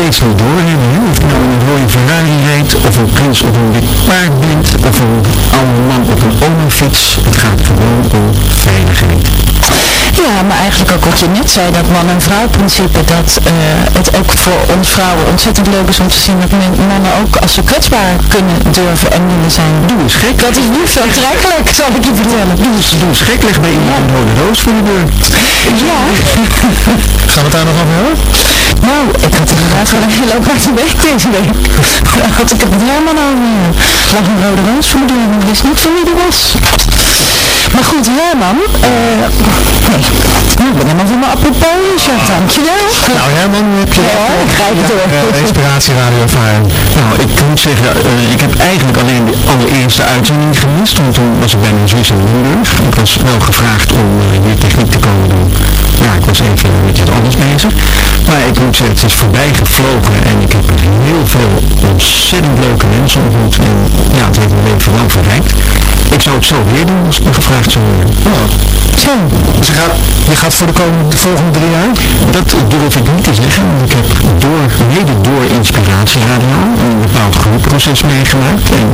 mannen die een prins op een wit paard bent, of een oude man op een oma-fiets. Het gaat gewoon om veiligheid. Ja, maar eigenlijk ook wat je net zei, dat man- en vrouw-principe, dat eh, het ook voor ons vrouwen ontzettend leuk is om te zien dat men- mannen ook als ze kwetsbaar kunnen durven en willen zijn. Doe eens gek. Dat is nu zo aantrekkelijk, zal ik je vertellen. Doe eens, doe eens gek, leg bij iemand een rode roos voor de deur. Ja, <laughs> Gaan we het daar nog over hebben? nou, ik had inderdaad gewoon een hele aparte week deze week. <laughs> Had ik het Herman over. Er lag een rode roos voor de deur en ik wist niet van wie die was. Maar goed, Herman, eh, nee, nou, ik ben helemaal van mijn apropos, dankjewel. Nou Herman, heb je Ja, ik het door. uh, inspiratieradio ervaren? Nou, ik moet zeggen, eh, ik heb eigenlijk alleen de allereerste uitzending gemist, want toen was ik bij mijn zus in Limburg. Ik was wel gevraagd om uh, hier techniek te komen doen. Ja, ik was even met iets anders ik moet zeggen, het is voorbij gevlogen en ik heb heel veel ontzettend leuke mensen ontmoet. En ja, het heeft mijn leven lang verrijkt. Ik zou het zo weer doen als ik me gevraagd zou worden. Zo, dus je gaat, je gaat voor de, komende, de volgende drie jaar? Dat durf ik niet te zeggen, want ik heb door, mede door inspiratieradio een bepaald groeiproces meegemaakt. En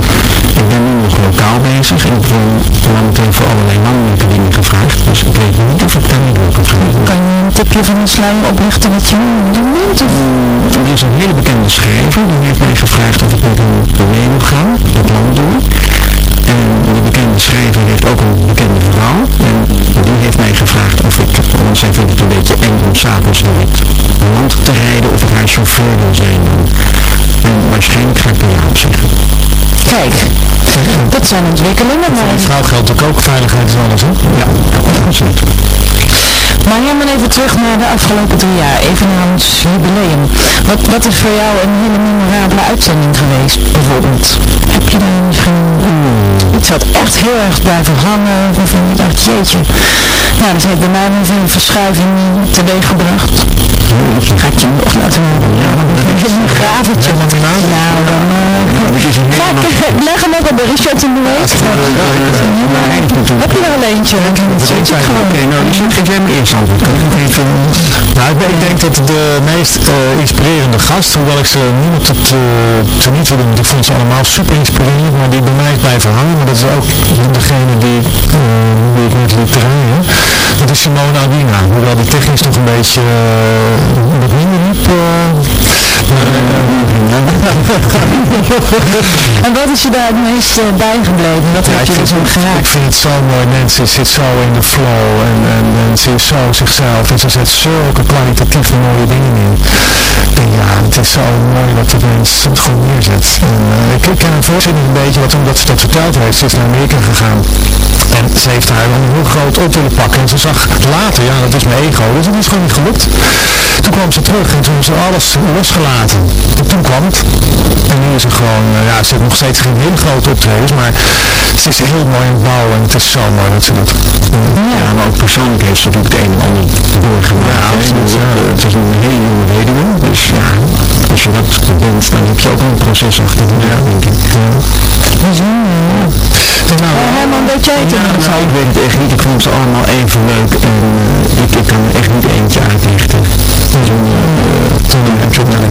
ik ben nu nog lokaal bezig en ik word momenteel voor allerlei mannelijke dingen gevraagd. Dus ik weet niet of ik daar niet door kan gaan. Kan je een tipje van de sluier oplichten wat je doet? Of? Er is een hele bekende schrijver, die heeft mij gevraagd of ik met hem mee wil gaan, land door. En de bekende schrijver heeft ook een bekende vrouw. En die heeft mij gevraagd of ik, want zij vindt het een beetje eng om s'avonds naar het land te rijden of ik haar chauffeur wil zijn. En waarschijnlijk ga ik ja op zeggen. Kijk, dat zijn ontwikkelingen, maar... Voor een vrouw geldt ook ook veiligheid is alles, hè? Ja, absoluut. Maar helemaal even terug naar de afgelopen drie jaar, even naar ons jubileum. Wat, wat is voor jou een hele memorabele uitzending geweest, bijvoorbeeld? Heb je daar misschien iets wat echt heel erg blijven hangen, waarvan je dacht, jeetje, nou, dat heeft bij mij veel verschuiving teweeg gebracht. Ga ik je nog laten? Ja, een gravertje. Nou, eh, ik, leg hem ook op de Richard in de week. Heb je er al eentje? Oké, nou, geef jij me eerst antwoord. Nou, ik, denk dat de meest eh, inspirerende gast, hoewel ik ze niemand het uh, teniet wil doen, ik vond ze allemaal super inspirerend, maar die bij mij is blijven hangen, maar dat is ook degene die, eh, die ik net liet. Dat is Simone Albina, hoewel die technisch nog een beetje minder liep. En wat is je daar het meest uh, bijgebleven? Wat Ja, heb ik, je vind, er zo geraakt? ik vind het zo mooi. Nancy zit zo in de flow en, en, en ze is zo zichzelf en ze zet zulke kwalitatieve mooie dingen in. Denk, ja, het is zo mooi wat de mens het gewoon neerzet. En, eh, ik, ik ken haar voorzitting een beetje, wat omdat ze dat verteld heeft. Ze is naar Amerika gegaan en ze heeft daar een heel groot op willen pakken. En ze zag later, ja, dat is mijn ego, dus het is gewoon niet gelukt. Toen kwam ze terug en toen ze alles losgelaten. En toen kwam het. En nu is ze gewoon, eh, ja, ze heeft nog steeds geen hele grote optredens, maar ze is heel mooi aan het bouwen en het is zo mooi dat ze dat Ja, maar ook persoonlijk heeft ze natuurlijk het een en ander doorgemaakt. Ja, hè. absoluut, ja. Eh, Het is een hele jonge weduwe, dus ja, als je dat bent, dan heb je ook een proces achter de rug, denk ik. En nou, Herman, weet jij het Ja, nou, ik weet het echt niet. Ik vond ze allemaal even leuk en eh, ik, ik kan er echt niet eentje uitlichten. Zo'n uh, toen heb je ook naar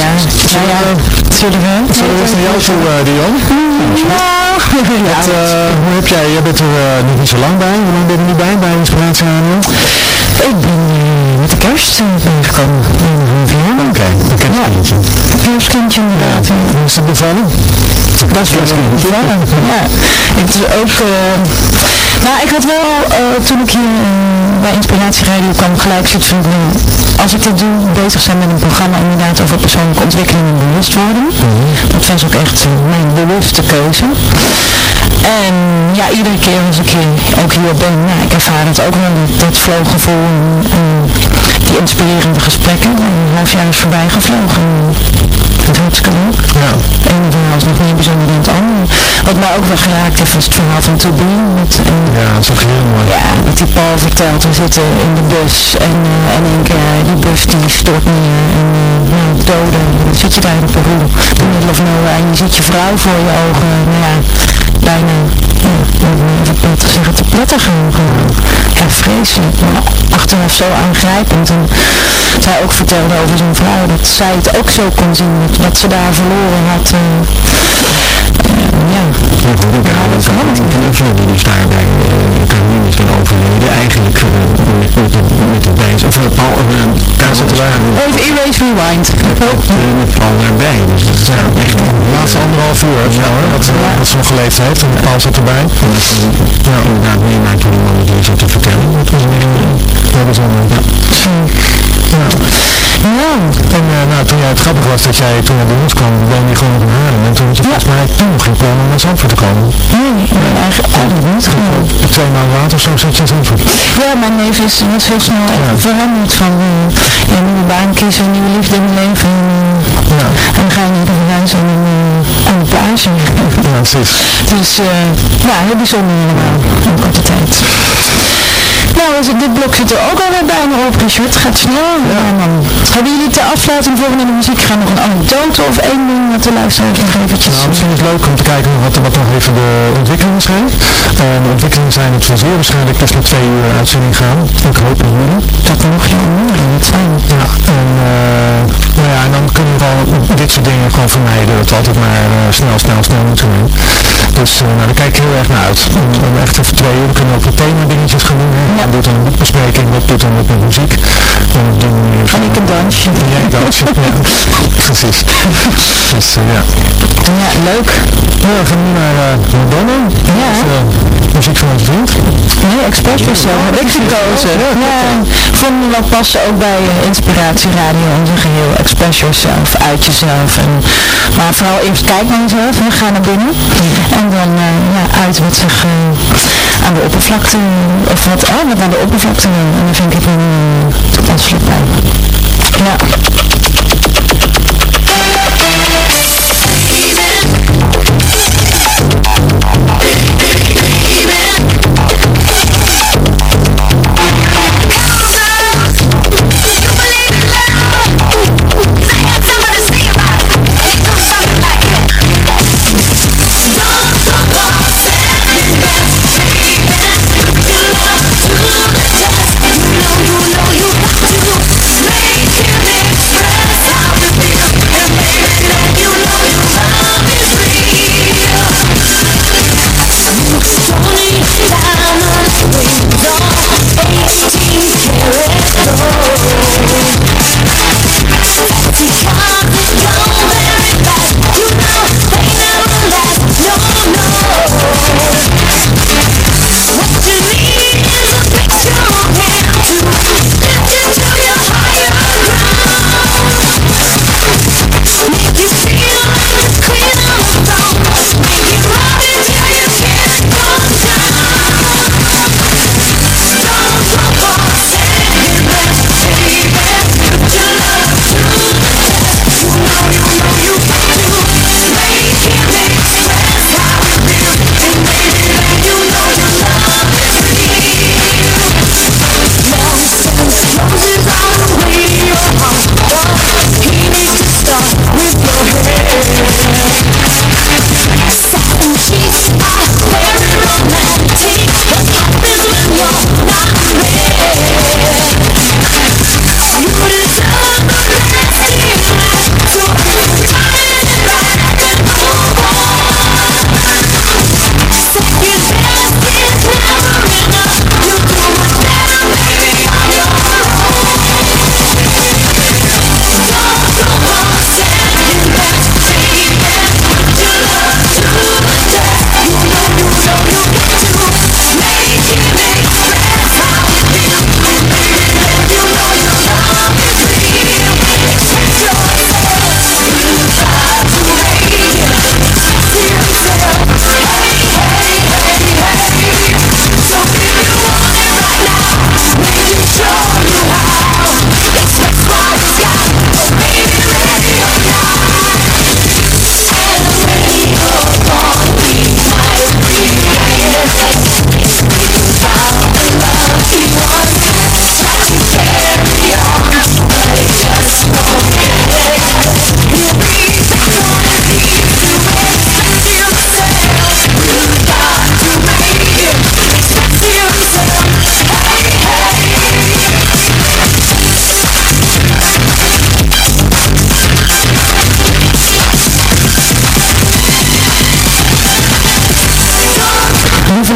Ja, nou ja, zullen we? Zullen we eens naar jou toe, eh, Dion? Nou, ja, eh, hoe heb jij, jij bent er eh, nog niet zo lang bij. Hoe lang ben je er nu bij, bij Inspiratie Radio? ik ben eh, kerst eh, jaar. Oké, een kerstkindje. Een kerstkindje inderdaad. ja. Hoe is het bevallen? Dat is wel bevallen. Ja, het is ook... eh, nou, ik had wel, eh, toen ik hier bij Inspiratie Radio kwam, gelijk zoiets van, nou, als ik dit doe, bezig zijn met een programma inderdaad over persoonlijke ontwikkeling en bewustwording. Dat was ook echt mijn bewuste keuze. En ja, iedere keer als ik hier, ook hier ben, nou, ik ervaar het ook wel, dat, dat flowgevoel en die inspirerende gesprekken. Een half jaar is voorbij gevlogen. Het is hartstikke leuk. Ja. Het ene verhaal is nog meer bijzonder dan het andere. Wat mij ook wel geraakt heeft, was het verhaal van To Be. Met, eh, Ja, dat is ook heel mooi. ja, wat die Paul vertelt, we zitten in de bus en uh, één keer uh, die bus die stort neer en nou, doden. En dan zit je daar in Peru, in middle of nowhere en je ziet je vrouw voor je ogen. Nou ja, bijna, ja, plat te zeggen, te pletten gaan gewoon. Ja, vreselijk. Maar achteraf zo aangrijpend. En zij ook vertelde over zijn vrouw dat zij het ook zo kon zien, wat ze daar verloren had. Uh, ja, ja goed, ik haal het van die dus daarbij Caroline is dan overleden, eigenlijk met, met, met de wijs, of Paul, daar zit er waar. Even Erase Rewind. Met Paul daarbij, dus dat is echt de laatste anderhalf uur, ja hoor, wat, wat ze nog geleefd heeft en Paul erbij. Ja, inderdaad meemaakt die man het hier te vertellen. Dat dat was wel, ja. Ja. Ja, en uh, nou, toen jij het grappig was dat jij toen naar de ons kwam, woonde je gewoon op een Haarlem. En toen had je ja. volgens mij toen nog geen plan om naar Zandvoort te komen. Nee, nee eigenlijk, eigenlijk niet. Gewoon. Twee maanden later of zo zat je in Zandvoort. Ja, mijn neef is, was heel snel ja. veranderd van uh, ja, nieuwe baan kiezen, nieuwe liefde in mijn leven. En, ja. en dan ga je naar de reis en uh, aan de plage. Ja, precies. Dus ja, heel bijzonder allemaal in korte tijd. Nou, dit blok zit er ook alweer bijna op, Richard. Het gaat snel. Ja. dan hebben jullie ter afsluiting voor we de muziek gaan nog een anekdote of één ding wat de luisteraars nog eventjes... Nou, misschien is het leuk om te kijken wat, wat nog even de ontwikkelingen zijn. Uh, de ontwikkelingen zijn dat we zeer waarschijnlijk dus met twee uur uitzending gaan. Ik hoop in juli. Dat nog uur in het zijn. Ja, en, uh, nou ja, en dan kunnen we dit soort dingen gewoon vermijden. Dat we altijd maar uh, snel, snel, snel moeten doen. Dus nou, daar kijk ik heel erg naar uit. Om, om echt even twee uur, we kunnen ook wat thema dingetjes gaan doen. Hè. Ja. doet dan een boekbespreking, wat doet dan met de muziek. En op die manier... En ik een dansje. Ja, een dansje, ja. <laughs> Precies. Dus ja. Ja, leuk. Ja, we gaan nu naar uh, Madonna. Ja. Dus, uh, muziek van onze vriend. Nee, Express Yourself heb ik gekozen. Ja, vonden we wel passen ook bij uh, Inspiratie Radio onze geheel. Express Yourself, uit jezelf. En, maar vooral eerst kijk naar jezelf en ga naar binnen. En dan ja, uit wat zich aan de oppervlakte, of wat, oh, wat aan de oppervlakte. En dan vind ik een toepasselijk bij. Ja.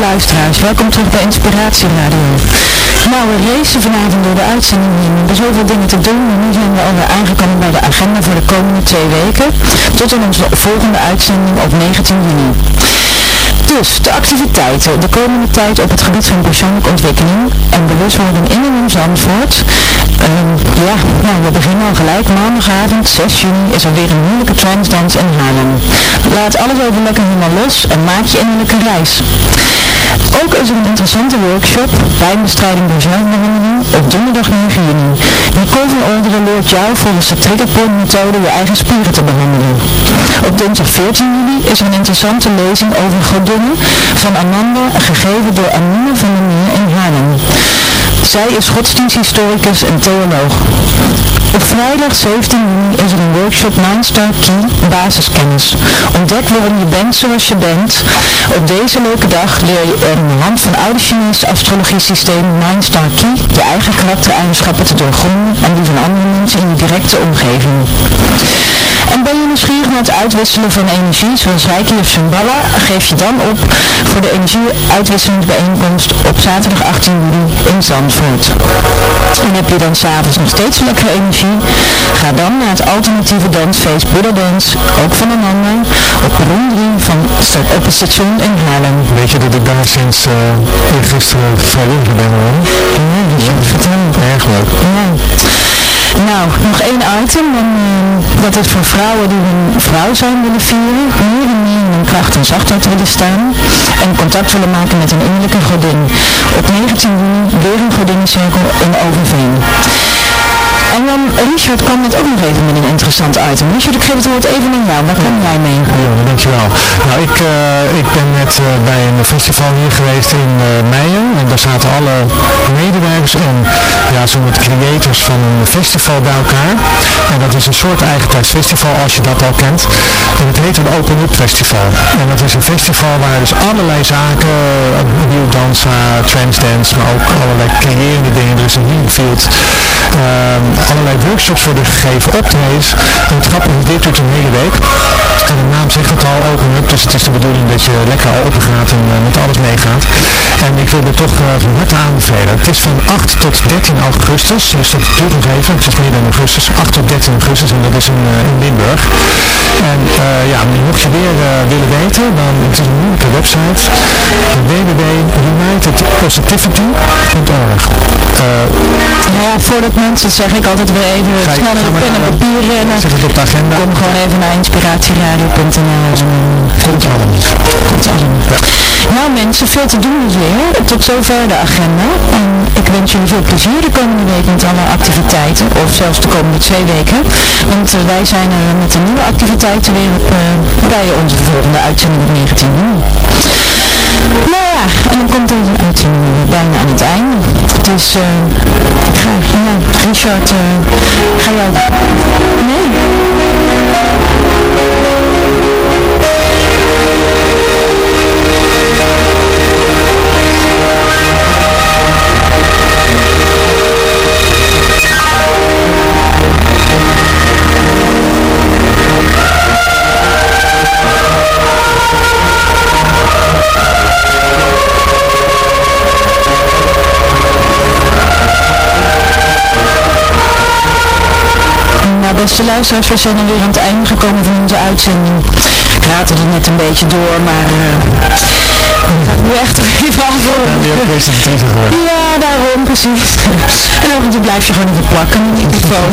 Luisteraars, welkom terug bij Inspiratie Radio. Nou, we racen vanavond door de uitzending heen. Er zijn zoveel dingen te doen en nu zijn we alweer aangekomen bij de agenda voor de komende twee weken. Tot aan onze volgende uitzending op 19 juni. Dus, de activiteiten de komende tijd op het gebied van persoonlijke ontwikkeling en bewustwording in en om Zandvoort. Ehm, ja, nou, we beginnen al gelijk. Maandagavond, 6 juni, is er weer een moeilijke transdans in Haarlem. Laat alles over lekker helemaal los en maak je innerlijke reis. Ook is er een interessante workshop, pijnbestrijding door zelfbehandeling, op donderdag 9 juni. Nicole van Olderen leert jou volgens de triggerpoint methode je eigen spieren te behandelen. Op dinsdag 14 juli is er een interessante lezing over van Amanda, gegeven door Amina van der Meer in Haarlem. Zij is godsdiensthistoricus en theoloog. Op vrijdag 17 juni is er een workshop Mindstar Key basiskennis. Ontdek waarom je bent zoals je bent. Op deze leuke dag leer je aan de hand van oude Chinese astrologiesysteem Mindstar Key je eigen karaktereigenschappen te doorgronden en die van andere mensen in je directe omgeving. En ben je nieuwsgierig naar het uitwisselen van energie, zoals Reiki of Shambhala, geef je dan op voor de energieuitwisselingsbijeenkomst op zaterdag 18 juli in Zandvoort. En heb je dan s'avonds nog steeds lekkere energie? Ga dan naar het alternatieve dansfeest Buddha Dance, ook van Amanda, op rond 3 van op het station in Haarlem. Weet je dat ik daar sinds uh, gisteren vrijwilliger ben hoor? Nee, dat is vertellen. Erg leuk. Ja. Nou, nog één item. En, uh, dat is voor vrouwen die hun vrouw zijn willen vieren. Meer en meer in hun kracht en zachtheid willen staan. En contact willen maken met een innerlijke godin. Op 19 juni weer een godinnencirkel in Overveen. En dan, Richard kwam net ook nog even met een interessant item. Richard, ik geef het woord even aan jou. Waar kom jij mee? Ja, dankjewel. Nou, ik, uh, ik ben net uh, bij een festival hier geweest in uh, Meijen. En daar zaten alle medewerkers en ja, zo'n creators van een festival bij elkaar. En dat is een soort eigentijds festival als je dat al kent. En het heet een Open Up Festival. En dat is een festival waar dus allerlei zaken, dansen, transdance, maar ook allerlei creërende dingen. Er is een field. Um, allerlei workshops worden gegeven, optredens. En het grappige is, dit duurt een hele week. En de naam zegt het al, open up, dus het is de bedoeling dat je lekker open gaat en uh, met alles meegaat. En ik wil het toch uh, van harte aanbevelen. Het is van 8 tot 13 augustus, dus dat duurt nog even, het is meer dan augustus, 8 tot 13 augustus en dat is in, uh, in Limburg. En ja, mocht je weer willen weten, dan het is een moeilijke website, www.unitedpositivity.org Nou ja, voordat mensen zeggen, ik altijd weer even snel naar pen en papier rennen. Zet het op de agenda. Kom gewoon even naar inspiratieradio.nl Komt allemaal. Komt allemaal. Nou mensen, veel te doen dus weer. Tot zover de agenda. En ik wens jullie veel plezier komende week met alle activiteiten. Of zelfs de komende twee weken. Want uh, wij zijn met de nieuwe activiteiten weer op, uh, bij onze volgende uitzending op 19 juni. Nou ja, en dan komt deze uitzending bijna aan het einde. Dus ik ga, ja, Richard, ga jij... Nee? Beste luisteraars, we zijn alweer aan het einde gekomen van onze uitzending. Ik raad er net een beetje door, maar uh, nu echt <laughs> even af Ja, daarom, precies. En en toe blijf je gewoon even plakken microfoon.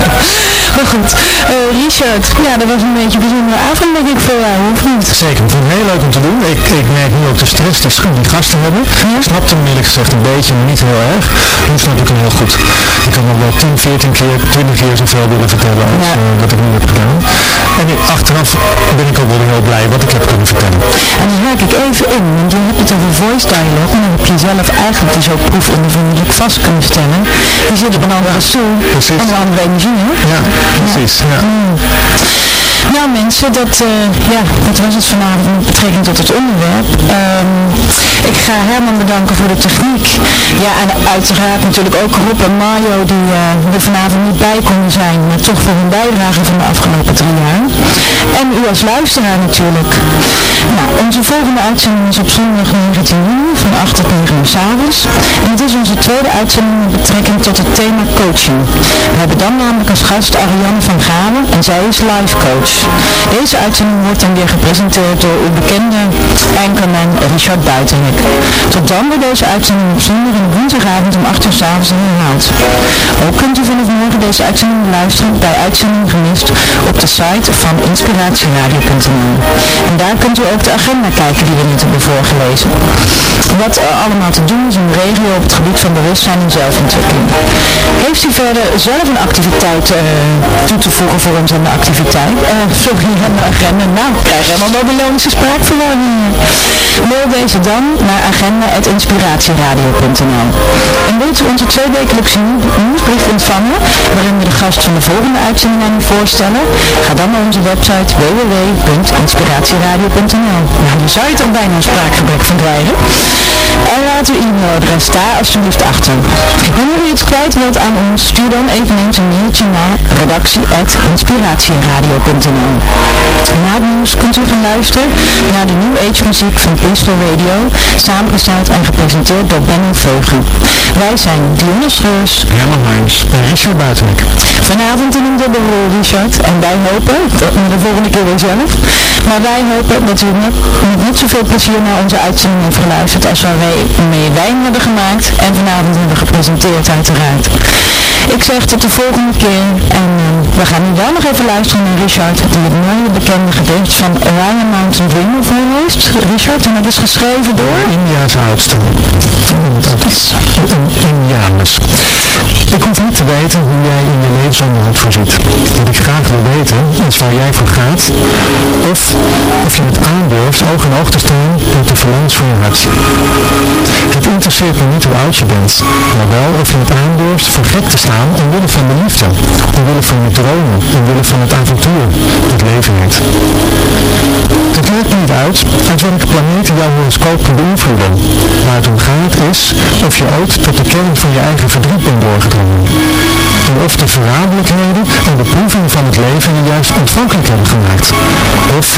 <laughs> maar goed, uh, Richard, ja, dat was een beetje een bijzondere avond denk ik voor jou, niet? Zeker, ik vond het heel leuk om te doen. Ik, ik merk nu ook de stress die, die gasten hebben. Ik snapte hem eerlijk gezegd een beetje, maar niet heel erg. Nu snap ik hem heel goed. Ik kan nog wel 10, 14 keer, 20 keer zoveel willen vertellen als ja. uh, wat ik nu heb gedaan. En ik, achteraf ben ik ook wel heel blij wat ik heb kunnen vertellen. En dan ik even in, want je hebt het over voice dialogue en dan heb je zelf eigenlijk dus ook proefondervindelijk vast kunnen stellen. Je zit op een andere stoel, en een andere energie, hè? Ja, precies. Ja. Mm. Nou mensen, dat, uh, ja, dat was het vanavond met betrekking tot het onderwerp. Um, ik ga Herman bedanken voor de techniek. Ja, en uiteraard natuurlijk ook Rob en Mario die uh, er vanavond niet bij konden zijn, maar toch voor hun bijdrage van de afgelopen drie jaar. En u als luisteraar natuurlijk. Nou, onze volgende uitzending is op zondag 19 juni van 8 tot 9 uur s avonds. En het is onze tweede uitzending met betrekking tot het thema coaching. We hebben dan namelijk als gast Ariane van Galen en zij is life coach. Deze uitzending wordt dan weer gepresenteerd door uw bekende anchorman Richard Buitenhek. Tot dan wordt deze uitzending op zondag en woensdagavond om 8 uur s avonds herhaald. Ook kunt u vanaf morgen deze uitzending beluisteren bij Uitzending Gemist op de site van inspiratieradio.nl. En daar kunt u ook de agenda kijken die we net hebben voorgelezen. Wat allemaal te doen is in de regio op het gebied van bewustzijn en zelfontwikkeling. Heeft u verder zelf een activiteit uh, toe te voegen voor ons aan de activiteit? Uh, sorry, aan de agenda. Nou, krijg helemaal Babylonische spraakverwarring. Mail deze dan naar agenda.inspiratieradio.nl En wilt u onze tweewekelijkse nieuwsbrief ontvangen, waarin we de gast van de volgende uitzending aan u voorstellen? Ga dan naar onze website www.inspiratieradio.nl Nou, dan zou je toch bijna een spraakgebrek van krijgen. En laat uw e-mailadres daar alsjeblieft achter. Wanneer u iets kwijt wilt aan ons, stuur dan eveneens een mailtje naar redactie.inspiratieradio.nl Na het nieuws kunt u gaan luisteren naar de New Age muziek van Peaceful Radio, samengesteld en gepresenteerd door Benno Veugen. Zijn Dionne Scheurs, Herman Heijns en Richard Buitenwijk. Vanavond in een dubbelrol, Richard. En wij hopen, de volgende keer weer zelf, maar wij hopen dat u met, met niet zoveel plezier naar onze uitzending heeft geluisterd als wij mee wijn hebben gemaakt en vanavond hebben gepresenteerd uiteraard. Ik zeg tot de volgende keer en uh, we gaan nu wel nog even luisteren naar Richard die het mooie bekende gedicht van Ryan Mountain Dream voorleest. Richard, en dat is geschreven door? India's oudste. Dat is Indianus. Ik hoef niet te weten hoe jij in je levensonderhoud voorziet. Wat ik graag wil weten is waar jij voor gaat of of je het aandurft oog in oog te staan met de verlangens van je hart. Het interesseert me niet hoe oud je bent, maar wel of je het aandurft voor gek te staan omwille van de liefde, omwille van je dromen, omwille van het avontuur dat leven heet. Het maakt niet uit uit welke planeten jouw horoscoop kan beïnvloeden. Waar het om gaat is of je ooit tot de kern van je eigen verdriet bent doorgedrongen. En of de verraderlijkheden en beproevingen van het leven je juist ontvankelijk hebben gemaakt. Of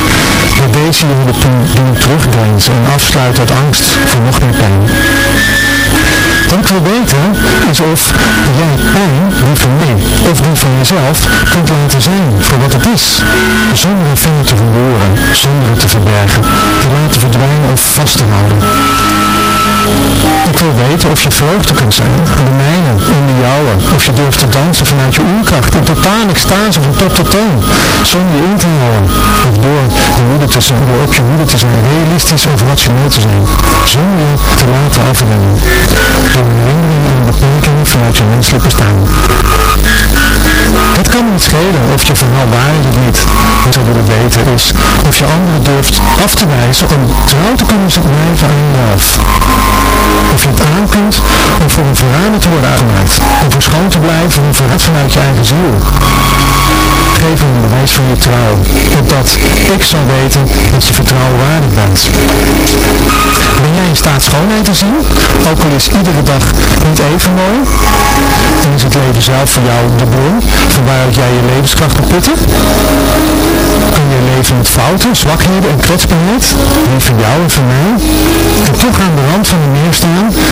dat deze je de doen terugdeinzen en afsluit uit angst voor nog meer pijn. Wat ik wil weten is of jij pijn, die van mij of die van jezelf, kunt laten zijn voor wat het is. Zonder een of je vreugde kunt zijn, de mijne, in de jouwe, of je durft te dansen vanuit je oerkracht, in totale extase van top tot toon, zonder je in te houden, of door, de moeder te zijn, door op je moeder te zijn, realistisch of rationeel te zijn, zonder je te laten afrennen, door herinneringen en beperkingen vanuit je menselijk bestaan. Het kan niet schelen of je verhaal waar is of niet. Wat zou willen weten is. Of je anderen durft af te wijzen om trouw te kunnen blijven aan jezelf. Of je het aan om voor een verrader te worden aangemaakt. Om voor schoon te blijven een verraad vanuit je eigen ziel. Geef een bewijs van je trouw. Opdat ik zal weten dat je vertrouwen waardig bent. Ben jij in staat schoonheid te zien? Ook al is iedere dag niet even mooi. En is het leven zelf voor jou de bron van waaruit jij je levenskracht putten? Kun je leven met fouten, zwakheden en kwetsbaarheid, die van jou en van mij, en toch aan de rand van de meer staan